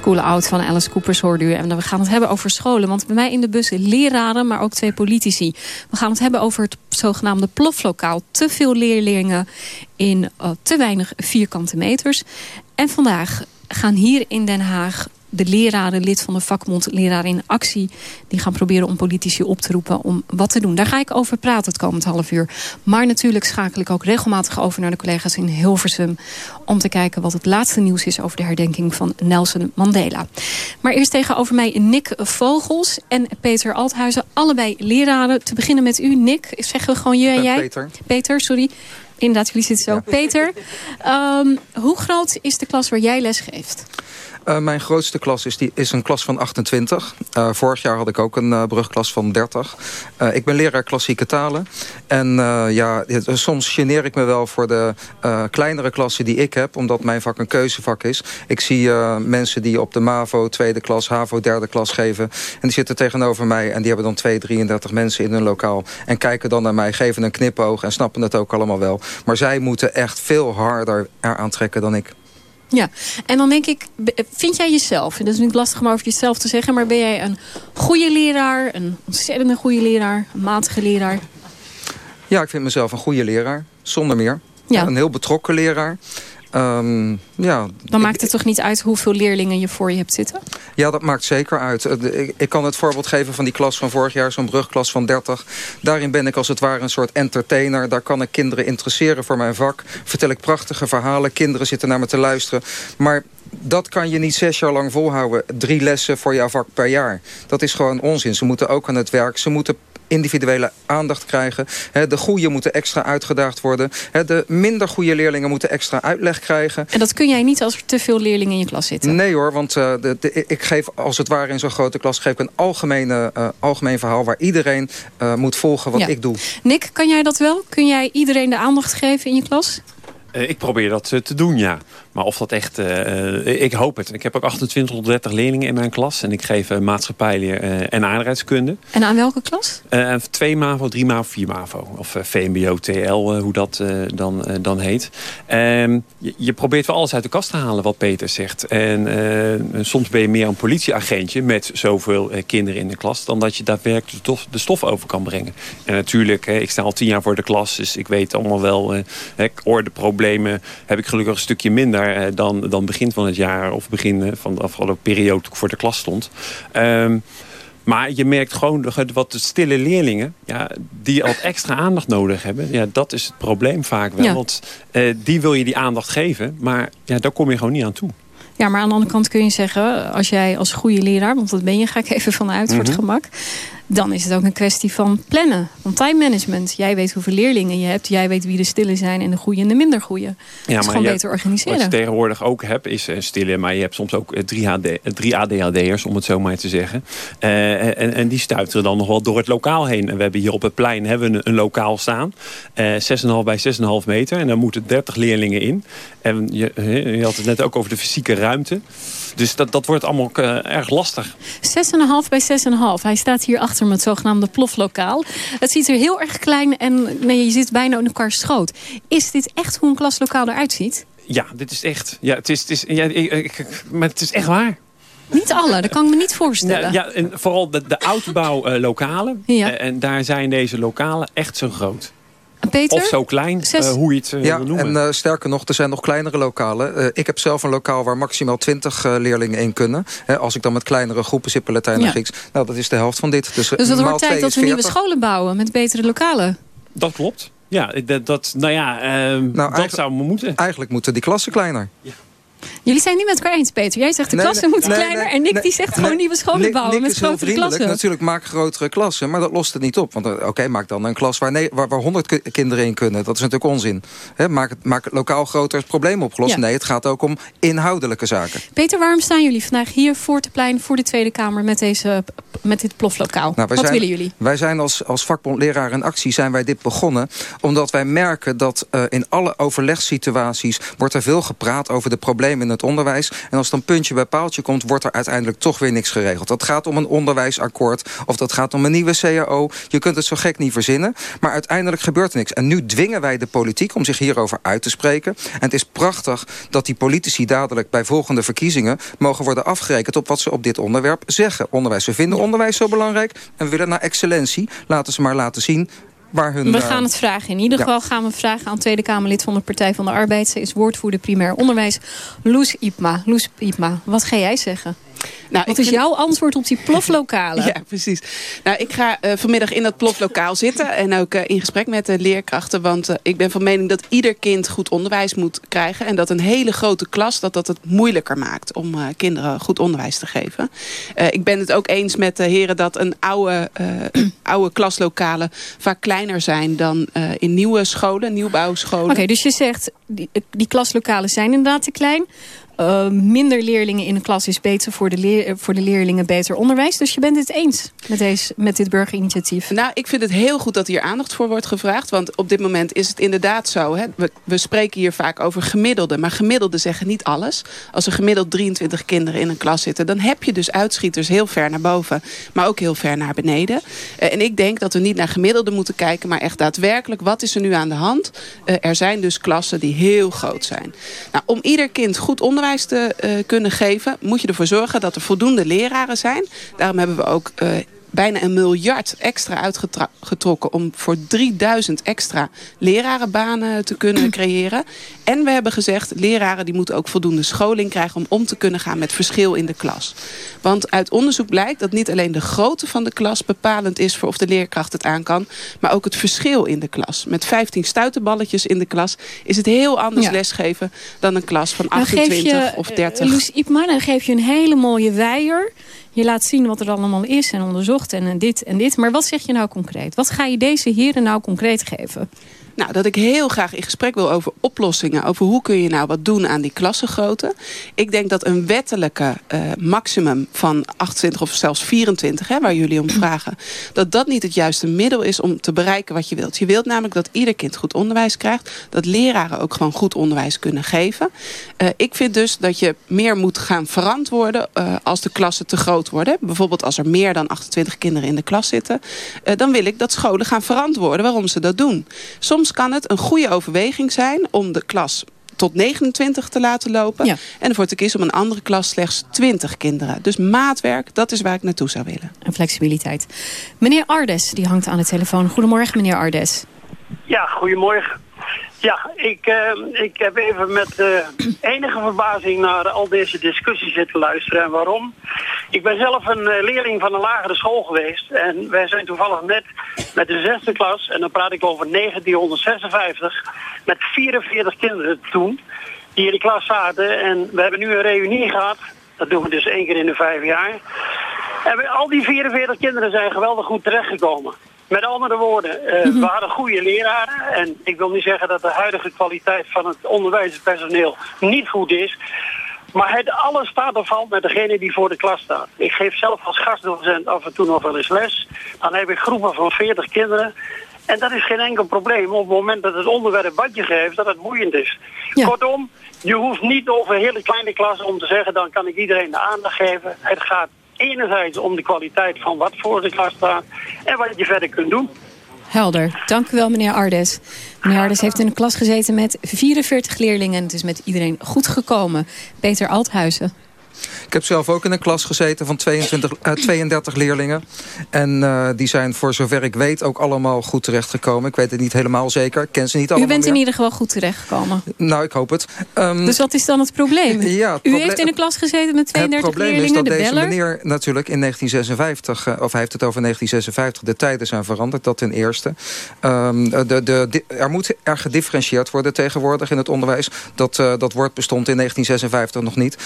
School Out van Alice Coopers hoorde u. En we gaan het hebben over scholen. Want bij mij in de bus leraren, maar ook twee politici. We gaan het hebben over het zogenaamde ploflokaal. Te veel leerlingen in uh, te weinig vierkante meters. En vandaag gaan hier in Den Haag de leraren, lid van de vakbond Leraren in Actie... die gaan proberen om politici op te roepen om wat te doen. Daar ga ik over praten het komend half uur. Maar natuurlijk schakel ik ook regelmatig over naar de collega's in Hilversum... om te kijken wat het laatste nieuws is over de herdenking van Nelson Mandela. Maar eerst tegenover mij Nick Vogels en Peter Althuizen. Allebei leraren. Te beginnen met u, Nick. Zeggen we gewoon je en jij? Peter. Peter, sorry. Inderdaad, jullie zitten zo. Peter, um, hoe groot is de klas waar jij les geeft? Uh, mijn grootste klas is, die, is een klas van 28. Uh, vorig jaar had ik ook een uh, brugklas van 30. ik ben leraar klassieke talen. En ja, soms geneer ik me wel voor de kleinere klassen die ik heb. Omdat mijn vak een keuzevak is. Ik zie mensen die op de MAVO tweede klas, HAVO derde klas geven. En die zitten tegenover mij. En die hebben dan 2, 33 mensen in hun lokaal. En kijken dan naar mij, geven een knipoog. En snappen het ook allemaal wel. Maar zij moeten echt veel harder eraan trekken dan ik. Ja, en dan denk ik, vind jij jezelf, en dat is niet lastig om over jezelf te zeggen... maar ben jij een goede leraar, een ontzettende goede leraar, een matige leraar? Ja, ik vind mezelf een goede leraar, zonder meer. Ja. Een heel betrokken leraar. Um, ja, Dan maakt het toch niet uit hoeveel leerlingen je voor je hebt zitten? Ja, dat maakt zeker uit. Ik, ik kan het voorbeeld geven van die klas van vorig jaar, zo'n brugklas van 30. Daarin ben ik als het ware een soort entertainer. Daar kan ik kinderen interesseren voor mijn vak. Vertel ik prachtige verhalen. Kinderen zitten naar me te luisteren. Maar dat kan je niet zes jaar lang volhouden. Drie lessen voor jouw vak per jaar. Dat is gewoon onzin. Ze moeten ook aan het werk. Ze moeten individuele aandacht krijgen. De goede moeten extra uitgedaagd worden. De minder goede leerlingen moeten extra uitleg krijgen. En dat kun jij niet als er te veel leerlingen in je klas zitten? Nee hoor, want uh, de, de, ik geef als het ware in zo'n grote klas... geef ik een algemene, uh, algemeen verhaal waar iedereen uh, moet volgen wat ja. ik doe. Nick, kan jij dat wel? Kun jij iedereen de aandacht geven in je klas? ik probeer dat te doen, ja. Maar of dat echt... Uh, ik hoop het. Ik heb ook 28 tot 30 leerlingen in mijn klas. En ik geef uh, maatschappijleer uh, en aardrijkskunde. En aan welke klas? twee MAVO, drie MAVO, vier MAVO. Of VMBO, TL, hoe dat dan, dan heet. Ehm, je, je, probeert wel alles uit de kast te halen, wat Peter zegt. En soms ben je meer een politieagentje met zoveel kinderen in de klas... dan dat je daadwerkelijk de stof, de stof over kan brengen. En natuurlijk, ik sta al tien jaar voor de klas. Dus ik weet allemaal wel... ordeproblemen heb ik gelukkig een stukje minder dan, dan begin van het jaar of begin van de afgelopen periode toen ik voor de klas stond. Um, maar je merkt gewoon wat de stille leerlingen... Ja, die al extra aandacht nodig hebben. Ja, dat is het probleem vaak wel. Ja. Want uh, die wil je die aandacht geven. Maar ja, daar kom je gewoon niet aan toe. Ja, maar aan de andere kant kun je zeggen... als jij als goede leraar, want dat ben je, ga ik even vanuit mm -hmm. voor het gemak dan is het ook een kwestie van plannen. Van time management. Jij weet hoeveel leerlingen je hebt. Jij weet wie de stille zijn en de goede en de minder goede. Ja, maar gewoon je, beter organiseren. Wat je tegenwoordig ook hebt is een stille. Maar je hebt soms ook drie, HD, drie ADHD'ers, om het zo maar te zeggen. Uh, en, en die stuiteren dan nog wel door het lokaal heen. En we hebben hier op het plein hebben we een, een lokaal staan. Uh, 6,5 bij 6,5 meter. En daar moeten 30 leerlingen in. En je, je had het net ook over de fysieke ruimte. Dus dat, dat wordt allemaal uh, erg lastig. 6,5 bij 6,5. Hij staat hier achter me, het zogenaamde ploflokaal. Het ziet er heel erg klein en nee, je zit bijna in elkaar schoot. Is dit echt hoe een klaslokaal eruit ziet? Ja, dit is echt. Ja, het is, het is, ja, ik, maar het is echt waar. Niet alle, dat kan ik me niet voorstellen. Ja, ja en vooral de, de oudbouwlokalen. Uh, ja. En daar zijn deze lokalen echt zo groot. Peter? Of zo klein, Zes... uh, hoe je het uh, ja, wil noemen. En uh, sterker nog, er zijn nog kleinere lokalen. Uh, ik heb zelf een lokaal waar maximaal 20 leerlingen in kunnen. He, als ik dan met kleinere groepen zit, Latijn en ja. Grieks. Nou, dat is de helft van dit. Dus, dus het wordt tijd dat we nieuwe scholen bouwen met betere lokalen. Dat klopt. Ja, dat, dat nou ja, nou, dat zou moeten. Eigenlijk moeten die klassen kleiner. Ja. Jullie zijn niet met elkaar eens, Peter. Jij zegt de klassen nee, moeten nee, kleiner. En Nick die zegt gewoon nieuwe scholen bouwen Nick met grotere vriendelijk. klassen. Natuurlijk, maak grotere klassen. Maar dat lost het niet op. Want oké, okay, maak dan een klas waar, nee, waar, waar 100 kinderen in kunnen. Dat is natuurlijk onzin. He, maak, het, maak het lokaal groter, het probleem opgelost. Ja. Nee, het gaat ook om inhoudelijke zaken. Peter, waarom staan jullie vandaag hier voor het plein... voor de Tweede Kamer met, deze, met dit ploflokaal? Nou, Wat zijn, willen jullie? Wij zijn als, als vakbond Leraar in Actie zijn wij dit begonnen. Omdat wij merken dat uh, in alle overlegssituaties... wordt er veel gepraat over de problemen in het onderwijs. En als dan puntje bij paaltje komt, wordt er uiteindelijk toch weer niks geregeld. Dat gaat om een onderwijsakkoord of dat gaat om een nieuwe CAO. Je kunt het zo gek niet verzinnen, maar uiteindelijk gebeurt er niks. En nu dwingen wij de politiek om zich hierover uit te spreken. En het is prachtig dat die politici dadelijk bij volgende verkiezingen... mogen worden afgerekend op wat ze op dit onderwerp zeggen. Onderwijs, we vinden onderwijs zo belangrijk en we willen naar excellentie. Laten ze maar laten zien waar hun... We gaan het vragen. In ieder geval gaan we vragen aan Tweede Kamerlid van de Partij van de Arbeid. Ze is woordvoerder primair onderwijs. Loes Ipma. Loes Ipma, wat ga jij zeggen? Nou, Wat is jouw antwoord op die ploflokalen? ja, precies. Nou, ik ga uh, vanmiddag in dat ploflokaal zitten en ook uh, in gesprek met de leerkrachten. Want uh, ik ben van mening dat ieder kind goed onderwijs moet krijgen. En dat een hele grote klas dat dat het moeilijker maakt om kinderen goed onderwijs te geven. ik ben het ook eens met de heren dat een oude, oude klaslokalen vaak kleiner zijn dan in nieuwe scholen, nieuwbouwscholen. Oké, dus je zegt die, die klaslokalen zijn inderdaad te klein. Uh, minder leerlingen in de klas is beter voor de, voor de leerlingen beter onderwijs. Dus je bent het eens met, deze, met dit burgerinitiatief? Nou, ik vind het heel goed dat hier aandacht voor wordt gevraagd. Want op dit moment is het inderdaad zo. Hè? We, we spreken hier vaak over gemiddelde. Maar gemiddelde zeggen niet alles. Als er gemiddeld 23 kinderen in een klas zitten... dan heb je dus uitschieters heel ver naar boven. Maar ook heel ver naar beneden. Uh, en ik denk dat we niet naar gemiddelde moeten kijken... maar echt daadwerkelijk, wat is er nu aan de hand? Uh, er zijn dus klassen die heel groot zijn. Nou, om ieder kind goed onderwijs te uh, kunnen geven... moet je ervoor zorgen dat er voldoende leraren zijn. Daarom hebben we ook uh, bijna een miljard extra uitgetrokken... om voor 3000 extra lerarenbanen te kunnen creëren. En we hebben gezegd, leraren die moeten ook voldoende scholing krijgen... om om te kunnen gaan met verschil in de klas. Want uit onderzoek blijkt dat niet alleen de grootte van de klas... bepalend is voor of de leerkracht het aan kan... maar ook het verschil in de klas. Met 15 stuitenballetjes in de klas is het heel anders ja. lesgeven... dan een klas van 28 je, of 30. Loes Ipman, dan geef je een hele mooie weier... Je laat zien wat er allemaal is en onderzocht en dit en dit. Maar wat zeg je nou concreet? Wat ga je deze heren nou concreet geven? Nou, dat ik heel graag in gesprek wil over oplossingen. Over hoe kun je nou wat doen aan die klassengrootte. Ik denk dat een wettelijke uh, maximum van 28 of zelfs 24, hè, waar jullie om vragen. Dat dat niet het juiste middel is om te bereiken wat je wilt. Je wilt namelijk dat ieder kind goed onderwijs krijgt. Dat leraren ook gewoon goed onderwijs kunnen geven. Uh, ik vind dus dat je meer moet gaan verantwoorden uh, als de klassen te groot worden. Bijvoorbeeld als er meer dan 28 kinderen in de klas zitten. dan wil ik dat scholen gaan verantwoorden waarom ze dat doen. Soms kan het een goede overweging zijn om de klas tot 29 te laten lopen. Ja. En ervoor te kiezen om een andere klas slechts 20 kinderen. Dus maatwerk, dat is waar ik naartoe zou willen. En flexibiliteit. Meneer Ardes, die hangt aan de telefoon. Goedemorgen, meneer Ardes. Ja, goedemorgen. Ja, ik, uh, ik heb even met uh, enige verbazing naar al deze discussies zitten luisteren. En waarom? Ik ben zelf een uh, leerling van een lagere school geweest. En wij zijn toevallig net met de zesde klas, en dan praat ik over 1956, met 44 kinderen toen, die in de klas zaten. En we hebben nu een reunie gehad. Dat doen we dus één keer in de vijf jaar. En al die 44 kinderen zijn geweldig goed terechtgekomen. Met andere woorden, uh, mm -hmm. we hadden goede leraren. En ik wil niet zeggen dat de huidige kwaliteit van het onderwijspersoneel niet goed is. Maar het alles staat of valt met degene die voor de klas staat. Ik geef zelf als gastdocent af en toe nog wel eens les. Dan heb ik groepen van 40 kinderen. En dat is geen enkel probleem op het moment dat het onderwerp wat je geeft, dat het boeiend is. Ja. Kortom, je hoeft niet over hele kleine klassen om te zeggen, dan kan ik iedereen de aandacht geven. Het gaat enerzijds om de kwaliteit van wat voor de klas staat en wat je verder kunt doen. Helder. Dank u wel, meneer Ardes. Meneer Ardes heeft in de klas gezeten met 44 leerlingen. Het is met iedereen goed gekomen. Peter Althuizen. Ik heb zelf ook in een klas gezeten van 22, uh, 32 leerlingen. En uh, die zijn voor zover ik weet ook allemaal goed terechtgekomen. Ik weet het niet helemaal zeker. Ik ken ze niet allemaal U bent meer. in ieder geval goed terechtgekomen. Nou, ik hoop het. Um, dus wat is dan het probleem? Ja, het U heeft in een klas gezeten met 32 leerlingen, Het probleem is dat deze meneer natuurlijk in 1956... Uh, of hij heeft het over 1956, de tijden zijn veranderd. Dat ten eerste. Um, de, de, er moet erg gedifferentieerd worden tegenwoordig in het onderwijs. Dat, uh, dat woord bestond in 1956 nog niet.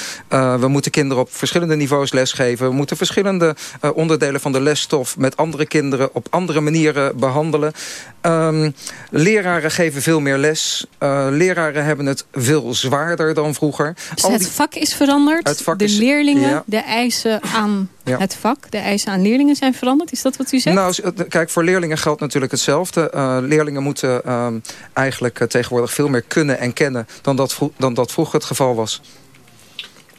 We moeten kinderen op verschillende niveaus lesgeven. We moeten verschillende uh, onderdelen van de lesstof... met andere kinderen op andere manieren behandelen. Um, leraren geven veel meer les. Uh, leraren hebben het veel zwaarder dan vroeger. Dus Al het vak is veranderd? Het vak de is, leerlingen, ja. de eisen aan ja. het vak, de eisen aan leerlingen zijn veranderd? Is dat wat u zegt? Nou, kijk, voor leerlingen geldt natuurlijk hetzelfde. Uh, leerlingen moeten uh, eigenlijk tegenwoordig veel meer kunnen en kennen... dan dat, dan dat vroeger het geval was.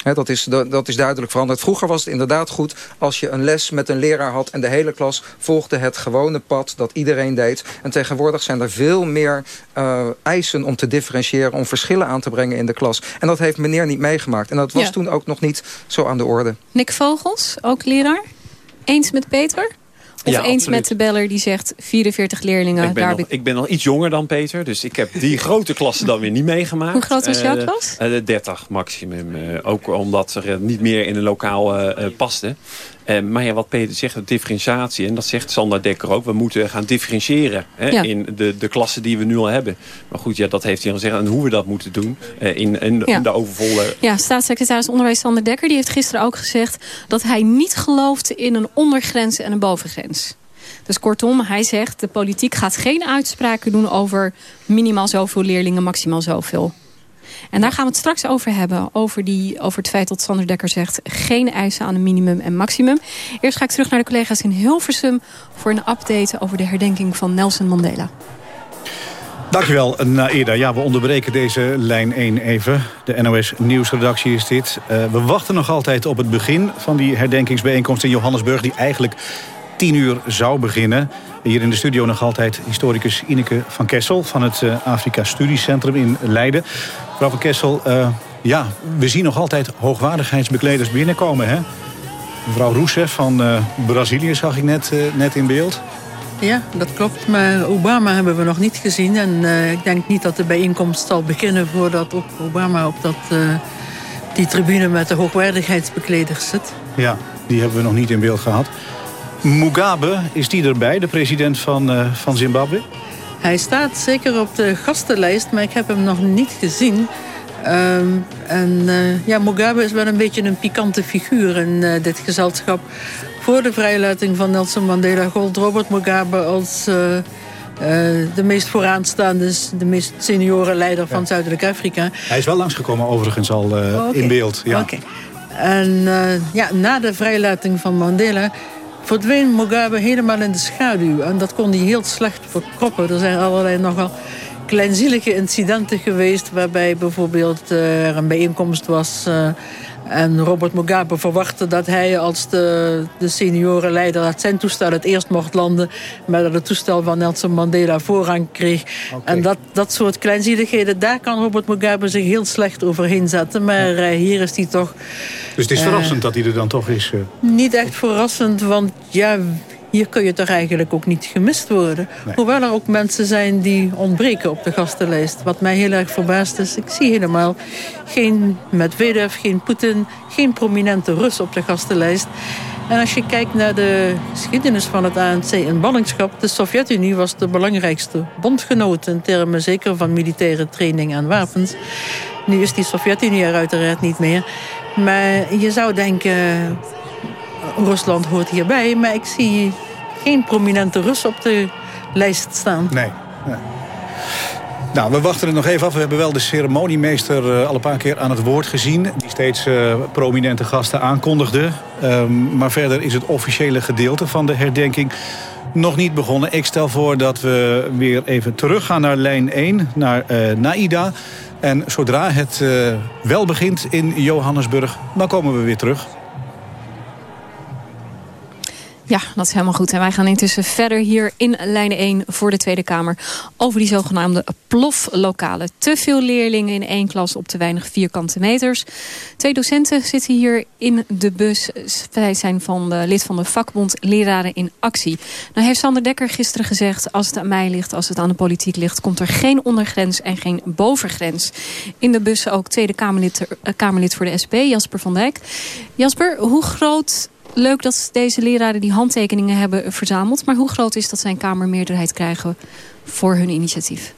Dat, is, dat, is duidelijk veranderd. Vroeger was het inderdaad goed als je een les met een leraar had... en de hele klas volgde het gewone pad dat iedereen deed. En tegenwoordig zijn er veel meer uh, eisen om te differentiëren... om verschillen aan te brengen in de klas. En dat heeft meneer niet meegemaakt. En dat was toen ook nog niet zo aan de orde. Nick Vogels, ook leraar. Eens met Peter? Of ja, eens met de beller die zegt 44 leerlingen. Ik ben, nog, ik ben nog iets jonger dan Peter. Dus ik heb die grote klasse dan weer niet meegemaakt. Hoe groot was jouw uh, klas? Uh, 30 maximum. Uh, ook omdat ze niet meer in een lokaal paste. Uh, maar ja, wat Peter zegt, de differentiatie. En dat zegt Sander Dekker ook. We moeten gaan differentiëren hè, ja. in de, de klassen die we nu al hebben. Maar goed, ja, dat heeft hij al gezegd. En hoe we dat moeten doen uh, in, in, ja. in, de overvolle... Ja, staatssecretaris Onderwijs Sander Dekker die heeft gisteren ook gezegd... dat hij niet gelooft in een ondergrens en een bovengrens. Dus kortom, hij zegt de politiek gaat geen uitspraken doen over minimaal zoveel leerlingen, maximaal zoveel. En daar gaan we het straks over hebben. Over, die, over het feit dat Sander Dekker zegt... geen eisen aan een minimum en maximum. Eerst ga ik terug naar de collega's in Hilversum... voor een update over de herdenking van Nelson Mandela. Dankjewel, Naida. Ja, we onderbreken deze lijn 1 even. De NOS Nieuwsredactie is dit. Uh, we wachten nog altijd op het begin van die herdenkingsbijeenkomst in Johannesburg... die eigenlijk 10 uur zou beginnen. Hier in de studio nog altijd historicus Ineke van Kessel... van het uh, Afrika Studiecentrum in Leiden. Mevrouw van Kessel, uh, ja, we zien nog altijd hoogwaardigheidsbekleders binnenkomen, hè? Mevrouw Rousseff van uh, Brazilië zag ik net, net in beeld. Ja, dat klopt. Maar Obama hebben we nog niet gezien. En ik denk niet dat de bijeenkomst zal beginnen... voordat ook Obama op dat, die tribune met de hoogwaardigheidsbekleders zit. Ja, die hebben we nog niet in beeld gehad. Mugabe, is die erbij, de president van, uh, van Zimbabwe? Hij staat zeker op de gastenlijst, maar ik heb hem nog niet gezien. Um, en uh, ja, Mugabe is wel een beetje een pikante figuur in uh, dit gezelschap. Voor de vrijlating van Nelson Mandela gold Robert Mugabe als de meest vooraanstaande, de meest senioren leider van. Zuidelijk Afrika. Hij is wel langsgekomen overigens al oh, okay. in beeld. Ja. Okay. En ja, na de vrijlating van Mandela verdween Mugabe helemaal in de schaduw. En dat kon hij heel slecht verkroppen. Er zijn allerlei nogal kleinzielige incidenten geweest... waarbij bijvoorbeeld uh, er een bijeenkomst was... En Robert Mugabe verwachtte dat hij als de, de seniorenleider... dat zijn toestel het eerst mocht landen... maar dat het toestel van Nelson Mandela voorrang kreeg. Okay. En dat, dat soort kleinzieligheden, daar kan Robert Mugabe zich heel slecht overheen zetten. Maar uh, hier is hij toch... Dus het is verrassend uh, dat hij er dan toch is? Uh... Niet echt verrassend, want ja, hier kun je toch eigenlijk ook niet gemist worden. Nee. Hoewel er ook mensen zijn die ontbreken op de gastenlijst. Wat mij heel erg verbaast is, ik zie helemaal geen Medvedev, geen Poetin... geen prominente Rus op de gastenlijst. En als je kijkt naar de geschiedenis van het ANC in ballingschap... de Sovjet-Unie was de belangrijkste bondgenoot... in termen zeker van militaire training en wapens. Nu is die Sovjet-Unie er uiteraard niet meer. Maar je zou denken, Rusland hoort hierbij. Maar ik zie geen prominente Rus op de lijst staan. Nee. Nou, we wachten het nog even af. We hebben wel de ceremoniemeester uh, al een paar keer aan het woord gezien. Die steeds uh, prominente gasten aankondigde. Um, maar verder is het officiële gedeelte van de herdenking nog niet begonnen. Ik stel voor dat we weer even teruggaan naar lijn 1, naar uh, Naida. En zodra het wel begint in Johannesburg, dan komen we weer terug. Ja, dat is helemaal goed. En wij gaan intussen verder hier in lijn 1 voor de Tweede Kamer... over die zogenaamde ploflokalen. Te veel leerlingen in één klas op te weinig vierkante meters. Twee docenten zitten hier in de bus. Zij zijn van de, lid van de vakbond Leraren in Actie. Nou heeft Sander Dekker gisteren gezegd... als het aan mij ligt, als het aan de politiek ligt... komt er geen ondergrens en geen bovengrens. In de bus ook Tweede Kamerlid, uh, Kamerlid voor de SP, Jasper van Dijk. Jasper, hoe groot leuk dat deze leraren die handtekeningen hebben verzameld. Maar hoe groot is dat zij een kamermeerderheid krijgen voor hun initiatief?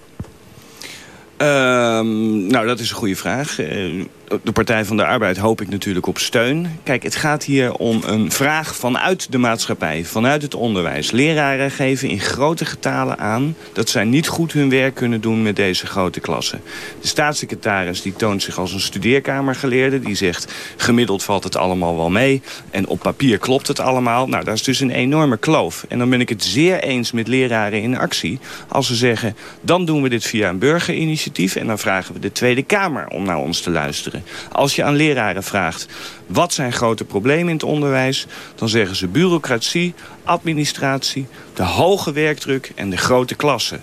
Um, nou, dat is een goede vraag. Uh, de Partij van de Arbeid hoop ik natuurlijk op steun. Kijk, het gaat hier om een vraag vanuit de maatschappij, vanuit het onderwijs. Leraren geven in grote getalen aan dat zij niet goed hun werk kunnen doen met deze grote klassen. De staatssecretaris die toont zich als een studeerkamergeleerde. Die zegt, gemiddeld valt het allemaal wel mee. En op papier klopt het allemaal. Nou, dat is dus een enorme kloof. En dan ben ik het zeer eens met leraren in actie. Als ze zeggen, dan doen we dit via een burgerinitiatief. En dan vragen vragen we de Tweede Kamer om naar ons te luisteren. Als je aan leraren vraagt, wat zijn grote problemen in het onderwijs? Dan zeggen ze bureaucratie, administratie, de hoge werkdruk en de grote klassen.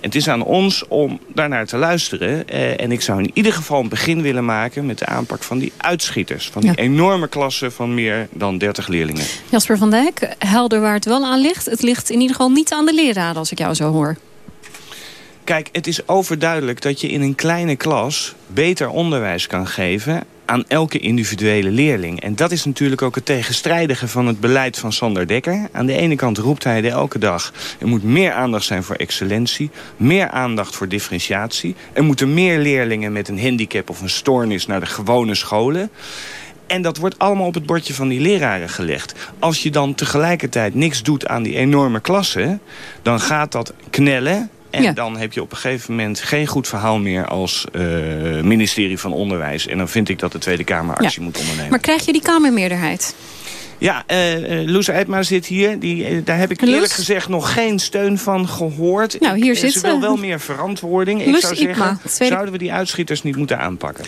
Het is aan ons om daarnaar te luisteren. Eh, en ik zou in ieder geval een begin willen maken... met de aanpak van die uitschieters. Van die enorme klassen van meer dan 30 leerlingen. Jasper van Dijk, helder waar het wel aan ligt. Het ligt in ieder geval niet aan de leraren, als ik jou zo hoor. Kijk, het is overduidelijk dat je in een kleine klas beter onderwijs kan geven aan elke individuele leerling. En dat is natuurlijk ook het tegenstrijdige van het beleid van Sander Dekker. Aan de ene kant roept hij elke dag... er moet meer aandacht zijn voor excellentie, meer aandacht voor differentiatie. Er moeten meer leerlingen met een handicap of een stoornis naar de gewone scholen. En dat wordt allemaal op het bordje van die leraren gelegd. Als je dan tegelijkertijd niks doet aan die enorme klassen... dan gaat dat knellen en dan heb je op een gegeven moment geen goed verhaal meer als uh, ministerie van Onderwijs. En dan vind ik dat de Tweede Kamer actie moet ondernemen. Maar krijg je die Kamermeerderheid? Ja, uh, Loes Eidma zit hier. Die, uh, daar heb ik eerlijk gezegd nog geen steun van gehoord. Nou, hier ik, zit ze. wil wel meer verantwoording. Loes ik zou zeggen, tweede... zouden we die uitschieters niet moeten aanpakken?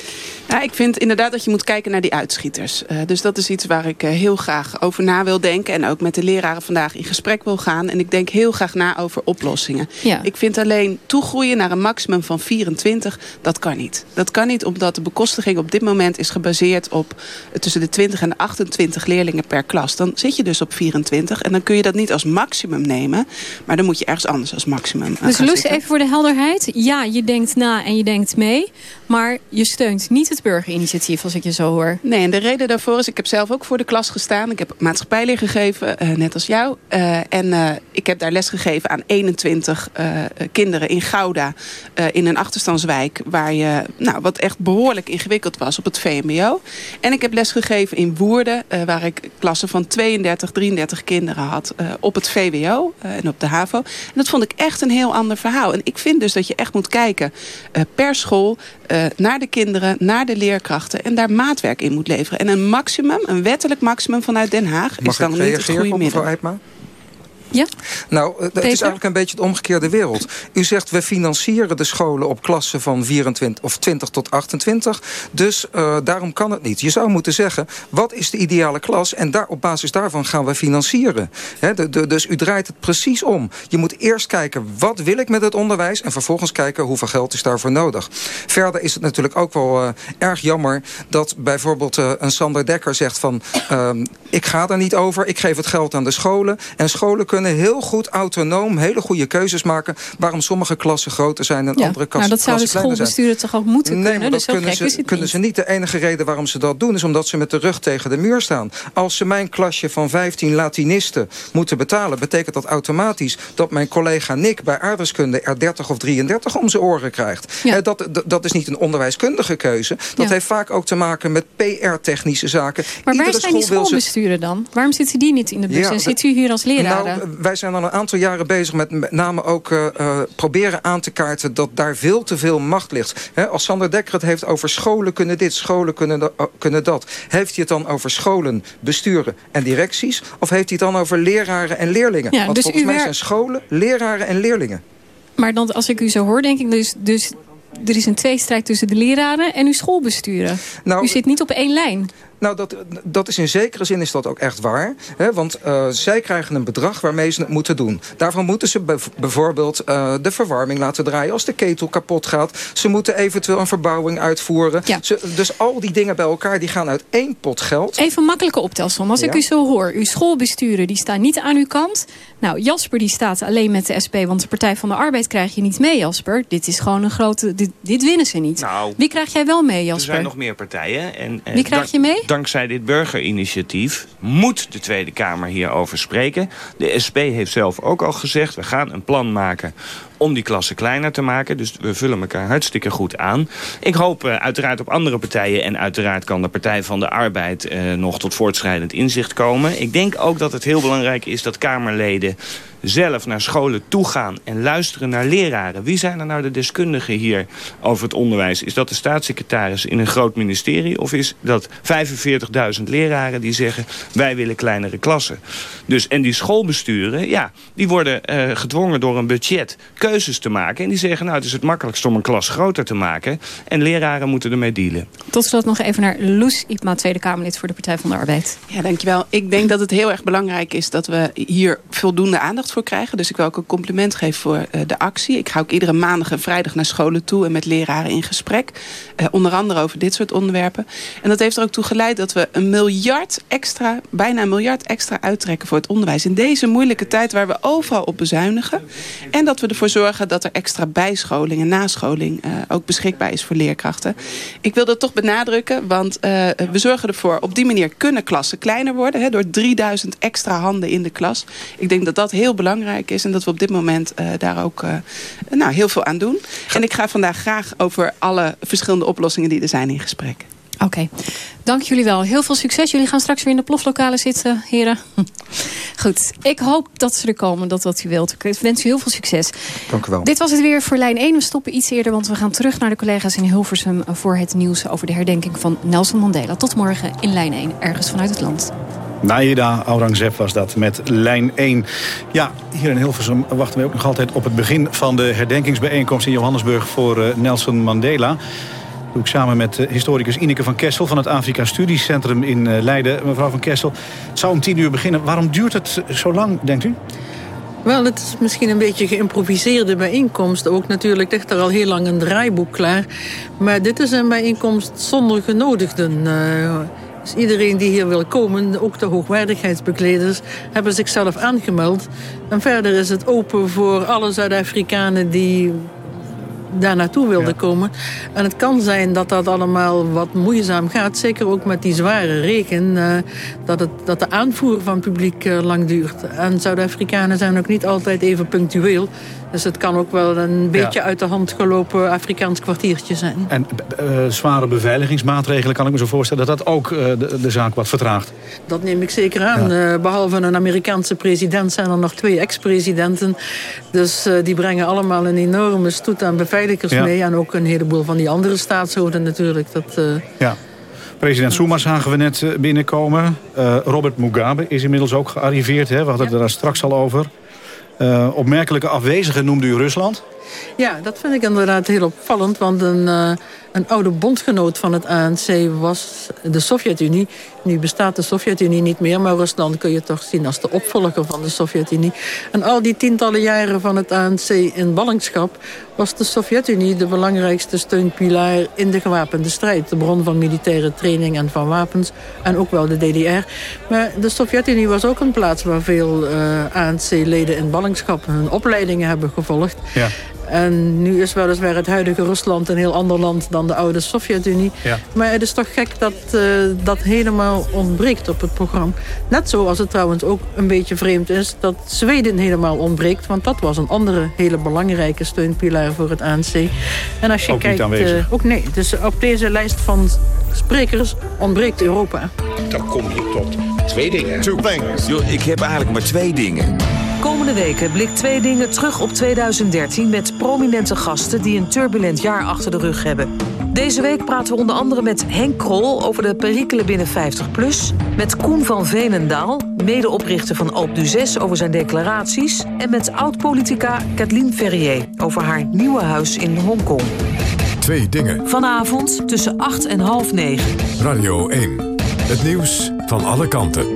Ja, ik vind inderdaad dat je moet kijken naar die uitschieters. Uh, dus dat is iets waar ik heel graag over na wil denken. En ook met de leraren vandaag in gesprek wil gaan. En ik denk heel graag na over oplossingen. Ja. Ik vind alleen toegroeien naar een maximum van 24, dat kan niet. Dat kan niet omdat de bekostiging op dit moment is gebaseerd op tussen de 20 en de 28 leerlingen per klas. Dan zit je dus op 24. En dan kun je dat niet als maximum nemen. Maar dan moet je ergens anders als maximum Dus Loes, even voor de helderheid. Ja, je denkt na en je denkt mee. Maar je steunt niet het burgerinitiatief, als ik je zo hoor. Nee, en de reden daarvoor is... ik heb zelf ook voor de klas gestaan. Ik heb maatschappijleer gegeven, uh, net als jou. Uh, en uh, ik heb daar les gegeven aan 21 kinderen in Gouda... in een achterstandswijk... waar je, nou, wat echt behoorlijk ingewikkeld was op het VMBO. En ik heb les gegeven in Woerden... waar ik klassen van 32, 33 kinderen had op het VWO en op de HAVO. En dat vond ik echt een heel ander verhaal. En ik vind dus dat je echt moet kijken per school... Naar de kinderen, naar de leerkrachten... en daar maatwerk in moet leveren. En een maximum, een wettelijk maximum vanuit Den Haag... Mag is dan niet het goede middel. Ja? Nou, het is eigenlijk een beetje de omgekeerde wereld. U zegt, we financieren de scholen op klassen van 24 of 20 tot 28. Dus uh, daarom kan het niet. Je zou moeten zeggen, wat is de ideale klas? En daar, op basis daarvan gaan we financieren. He, de, de, dus u draait het precies om. Je moet eerst kijken, wat wil ik met het onderwijs? En vervolgens kijken, hoeveel geld is daarvoor nodig? Verder is het natuurlijk ook wel uh, erg jammer... dat bijvoorbeeld uh, een Sander Dekker zegt van... ik ga daar niet over, ik geef het geld aan de scholen. En scholen kunnen heel goed autonoom hele goede keuzes maken... waarom sommige klassen groter zijn dan ja, andere klassen nou, dat zouden schoolbesturen toch ook moeten nee, kunnen? dat dus kunnen, ze, kunnen ze niet. De enige reden waarom ze dat doen... is omdat ze met de rug tegen de muur staan. Als ze mijn klasje van 15 Latinisten moeten betalen... betekent dat automatisch dat mijn collega Nick bij aardrijkskunde... er 30 of 33 om zijn oren krijgt. Ja. Dat, dat, dat is niet een onderwijskundige keuze. Dat Ja. heeft vaak ook te maken met PR-technische zaken. Maar waar zijn die schoolbesturen dan? Waarom zitten die niet in de bus? Ja, en zit u hier als leraren? Nou, wij zijn al een aantal jaren bezig met met name ook eh, eh, proberen aan te kaarten... dat daar veel te veel macht ligt. Als Sander Dekker het heeft over scholen kunnen dit, scholen kunnen, da- eh, kunnen dat... heeft hij het dan over scholen, besturen en directies? Of heeft hij het dan over leraren en leerlingen? Ja, Want dus volgens u mij zijn scholen, leraren en leerlingen. Maar dan, als ik u zo hoor, denk ik dus... dus er is een tweestrijd tussen de leraren en uw schoolbesturen. Nou, u zit niet op één lijn. Nou, dat, dat is in zekere zin is dat ook echt waar. Hè? Want uh, zij krijgen een bedrag waarmee ze het moeten doen. Daarvan moeten ze bijvoorbeeld uh, de verwarming laten draaien als de ketel kapot gaat. Ze moeten eventueel een verbouwing uitvoeren. Ja. Ze, dus al die dingen bij elkaar die gaan uit één pot geld. Even een makkelijke optelsom. Als ik u zo hoor, uw schoolbesturen die staan niet aan uw kant. Nou, Jasper die staat alleen met de SP, want de Partij van de Arbeid krijg je niet mee, Jasper. Dit is gewoon een grote... Dit, dit winnen ze niet. Nou, Wie krijg jij wel mee, Er Jasper? zijn nog meer partijen. En, Wie krijg je mee? Dankzij dit burgerinitiatief moet de Tweede Kamer hierover spreken. De SP heeft zelf ook al gezegd... we gaan een plan maken om die klassen kleiner te maken. Dus we vullen elkaar hartstikke goed aan. Ik hoop eh, uiteraard op andere partijen... en uiteraard kan de Partij van de Arbeid... eh, nog tot voortschrijdend inzicht komen. Ik denk ook dat het heel belangrijk is dat Kamerleden zelf naar scholen toe gaan en luisteren naar leraren. Wie zijn er nou de deskundigen hier over het onderwijs? Is dat de staatssecretaris in een groot ministerie? Of is dat 45.000 leraren die zeggen... wij willen kleinere klassen? Dus, en die schoolbesturen, ja, die worden uh, gedwongen door een budget keuzes te maken. En die zeggen, nou, het is het makkelijkst om een klas groter te maken. En leraren moeten ermee dealen. Tot slot nog even naar Loes Ipma, Tweede Kamerlid voor de Partij van de Arbeid. Ja, dankjewel. Ik denk dat het heel erg belangrijk is dat we hier voldoende aandacht voor krijgen. Dus ik wil ook een compliment geven voor uh, de actie. Ik ga ook iedere maandag en vrijdag naar scholen toe en met leraren in gesprek. Uh, onder andere over dit soort onderwerpen. En dat heeft er ook toe geleid dat we een miljard extra, bijna een miljard extra uittrekken voor het onderwijs. In deze moeilijke tijd waar we overal op bezuinigen. En dat we ervoor zorgen dat er extra bijscholing en nascholing uh, ook beschikbaar is voor leerkrachten. Ik wil dat toch benadrukken, want we zorgen ervoor... op die manier kunnen klassen kleiner worden... Door 3000 extra handen in de klas. Ik denk dat dat heel belangrijk is... en dat we op dit moment uh, daar ook uh, nou, heel veel aan doen. En ik ga vandaag graag over alle verschillende oplossingen die er zijn in gesprek. Oké, okay. dank jullie wel. Heel veel succes. Jullie gaan straks weer in de ploflokalen zitten, heren. Goed, ik hoop dat ze er komen, dat wat u wilt. Ik wens u heel veel succes. Dank u wel. Dit was het weer voor lijn 1. We stoppen iets eerder, want we gaan terug naar de collega's in Hilversum... voor het nieuws over de herdenking van Nelson Mandela. Tot morgen in lijn 1, ergens vanuit het land. Naida Aurangzeb was dat met lijn 1. Ja, hier in Hilversum wachten we ook nog altijd op het begin van de herdenkingsbijeenkomst in Johannesburg voor uh, Nelson Mandela doe ik samen met historicus Ineke van Kessel... van het Afrika Studiecentrum in Leiden. Mevrouw van Kessel, het zou om tien uur beginnen. Waarom duurt het zo lang, denkt u? Wel, het is misschien een beetje geïmproviseerde bijeenkomst. Ook natuurlijk ligt er al heel lang een draaiboek klaar. Maar dit is een bijeenkomst zonder genodigden. Dus iedereen die hier wil komen, ook de hoogwaardigheidsbekleders... hebben zichzelf aangemeld. En verder is het open voor alle Zuid-Afrikanen die daar naartoe wilde ja. komen. En het kan zijn dat dat allemaal wat moeizaam gaat. Zeker ook met die zware regen. Uh, dat, het, dat de aanvoer van publiek uh, lang duurt. En Zuid-Afrikanen zijn ook niet altijd even punctueel. Dus het kan ook wel een beetje ja. uit de hand gelopen Afrikaans kwartiertje zijn. En uh, zware beveiligingsmaatregelen kan ik me zo voorstellen... dat dat ook uh, de, de, zaak wat vertraagt? Dat neem ik zeker aan. Ja. Uh, behalve een Amerikaanse president zijn er nog twee ex-presidenten. Dus die brengen allemaal een enorme stoet aan beveiligers ja. mee. En ook een heleboel van die andere staatshoofden natuurlijk. Dat, ja. President Zuma zagen we net binnenkomen. Robert Mugabe is inmiddels ook gearriveerd. Hè? We hadden het daar straks al over. Uh, opmerkelijke afwezige noemde u Rusland. Ja, dat vind ik inderdaad heel opvallend. Want een, uh, een oude bondgenoot van het ANC was de Sovjet-Unie. Nu bestaat de Sovjet-Unie niet meer... maar Rusland kun je toch zien als de opvolger van de Sovjet-Unie. En al die tientallen jaren van het ANC in ballingschap... was de Sovjet-Unie de belangrijkste steunpilaar in de gewapende strijd. De bron van militaire training en van wapens. En ook wel de DDR. Maar de Sovjet-Unie was ook een plaats waar veel uh, ANC-leden in ballingschap... hun opleidingen hebben gevolgd. Ja. En nu is weliswaar het huidige Rusland een heel ander land dan de oude Sovjet-Unie. Ja. Maar het is toch gek dat uh, dat helemaal ontbreekt op het programma. Net zoals het trouwens ook een beetje vreemd is dat Zweden helemaal ontbreekt. Want dat was een andere hele belangrijke steunpilaar voor het ANC. En als je ook kijkt, niet aanwezig. Uh, ook nee. Dus op deze lijst van sprekers ontbreekt Europa. Dan kom je tot twee dingen. Two things. Yo, ik heb eigenlijk maar twee dingen. Komende weken blikt twee dingen terug op 2013 met prominente gasten die een turbulent jaar achter de rug hebben. Deze week praten we onder andere met Henk Krol over de perikelen binnen 50PLUS... met Koen van Veenendaal, medeoprichter van Alp du 6 over zijn declaraties... en met oud-politica Kathleen Ferrier over haar nieuwe huis in Hongkong. Twee dingen. Vanavond tussen 8 en half 9. Radio 1. Het nieuws van alle kanten.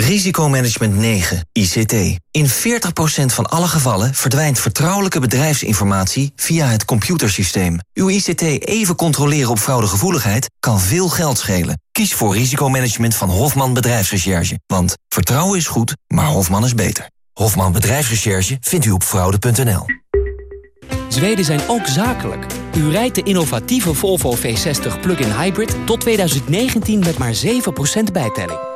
Risicomanagement 9, ICT. In 40% van alle gevallen verdwijnt vertrouwelijke bedrijfsinformatie via het computersysteem. Uw ICT even controleren op fraudegevoeligheid kan veel geld schelen. Kies voor risicomanagement van Hofman Bedrijfsrecherche. Want vertrouwen is goed, maar Hofman is beter. Hofman Bedrijfsrecherche vindt u op fraude.nl. Zweden zijn ook zakelijk. U rijdt de innovatieve Volvo V60 plug-in hybrid tot 2019 met maar 7% bijtelling.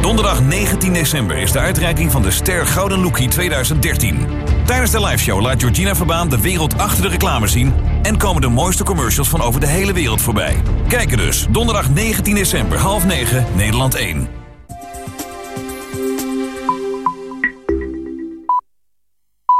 Donderdag 19 december is de uitreiking van de Ster Gouden Lookie 2013. Tijdens de liveshow laat Georgina Verbaan de wereld achter de reclame zien... en komen de mooiste commercials van over de hele wereld voorbij. Kijken dus, donderdag 19 december, half 9, Nederland 1.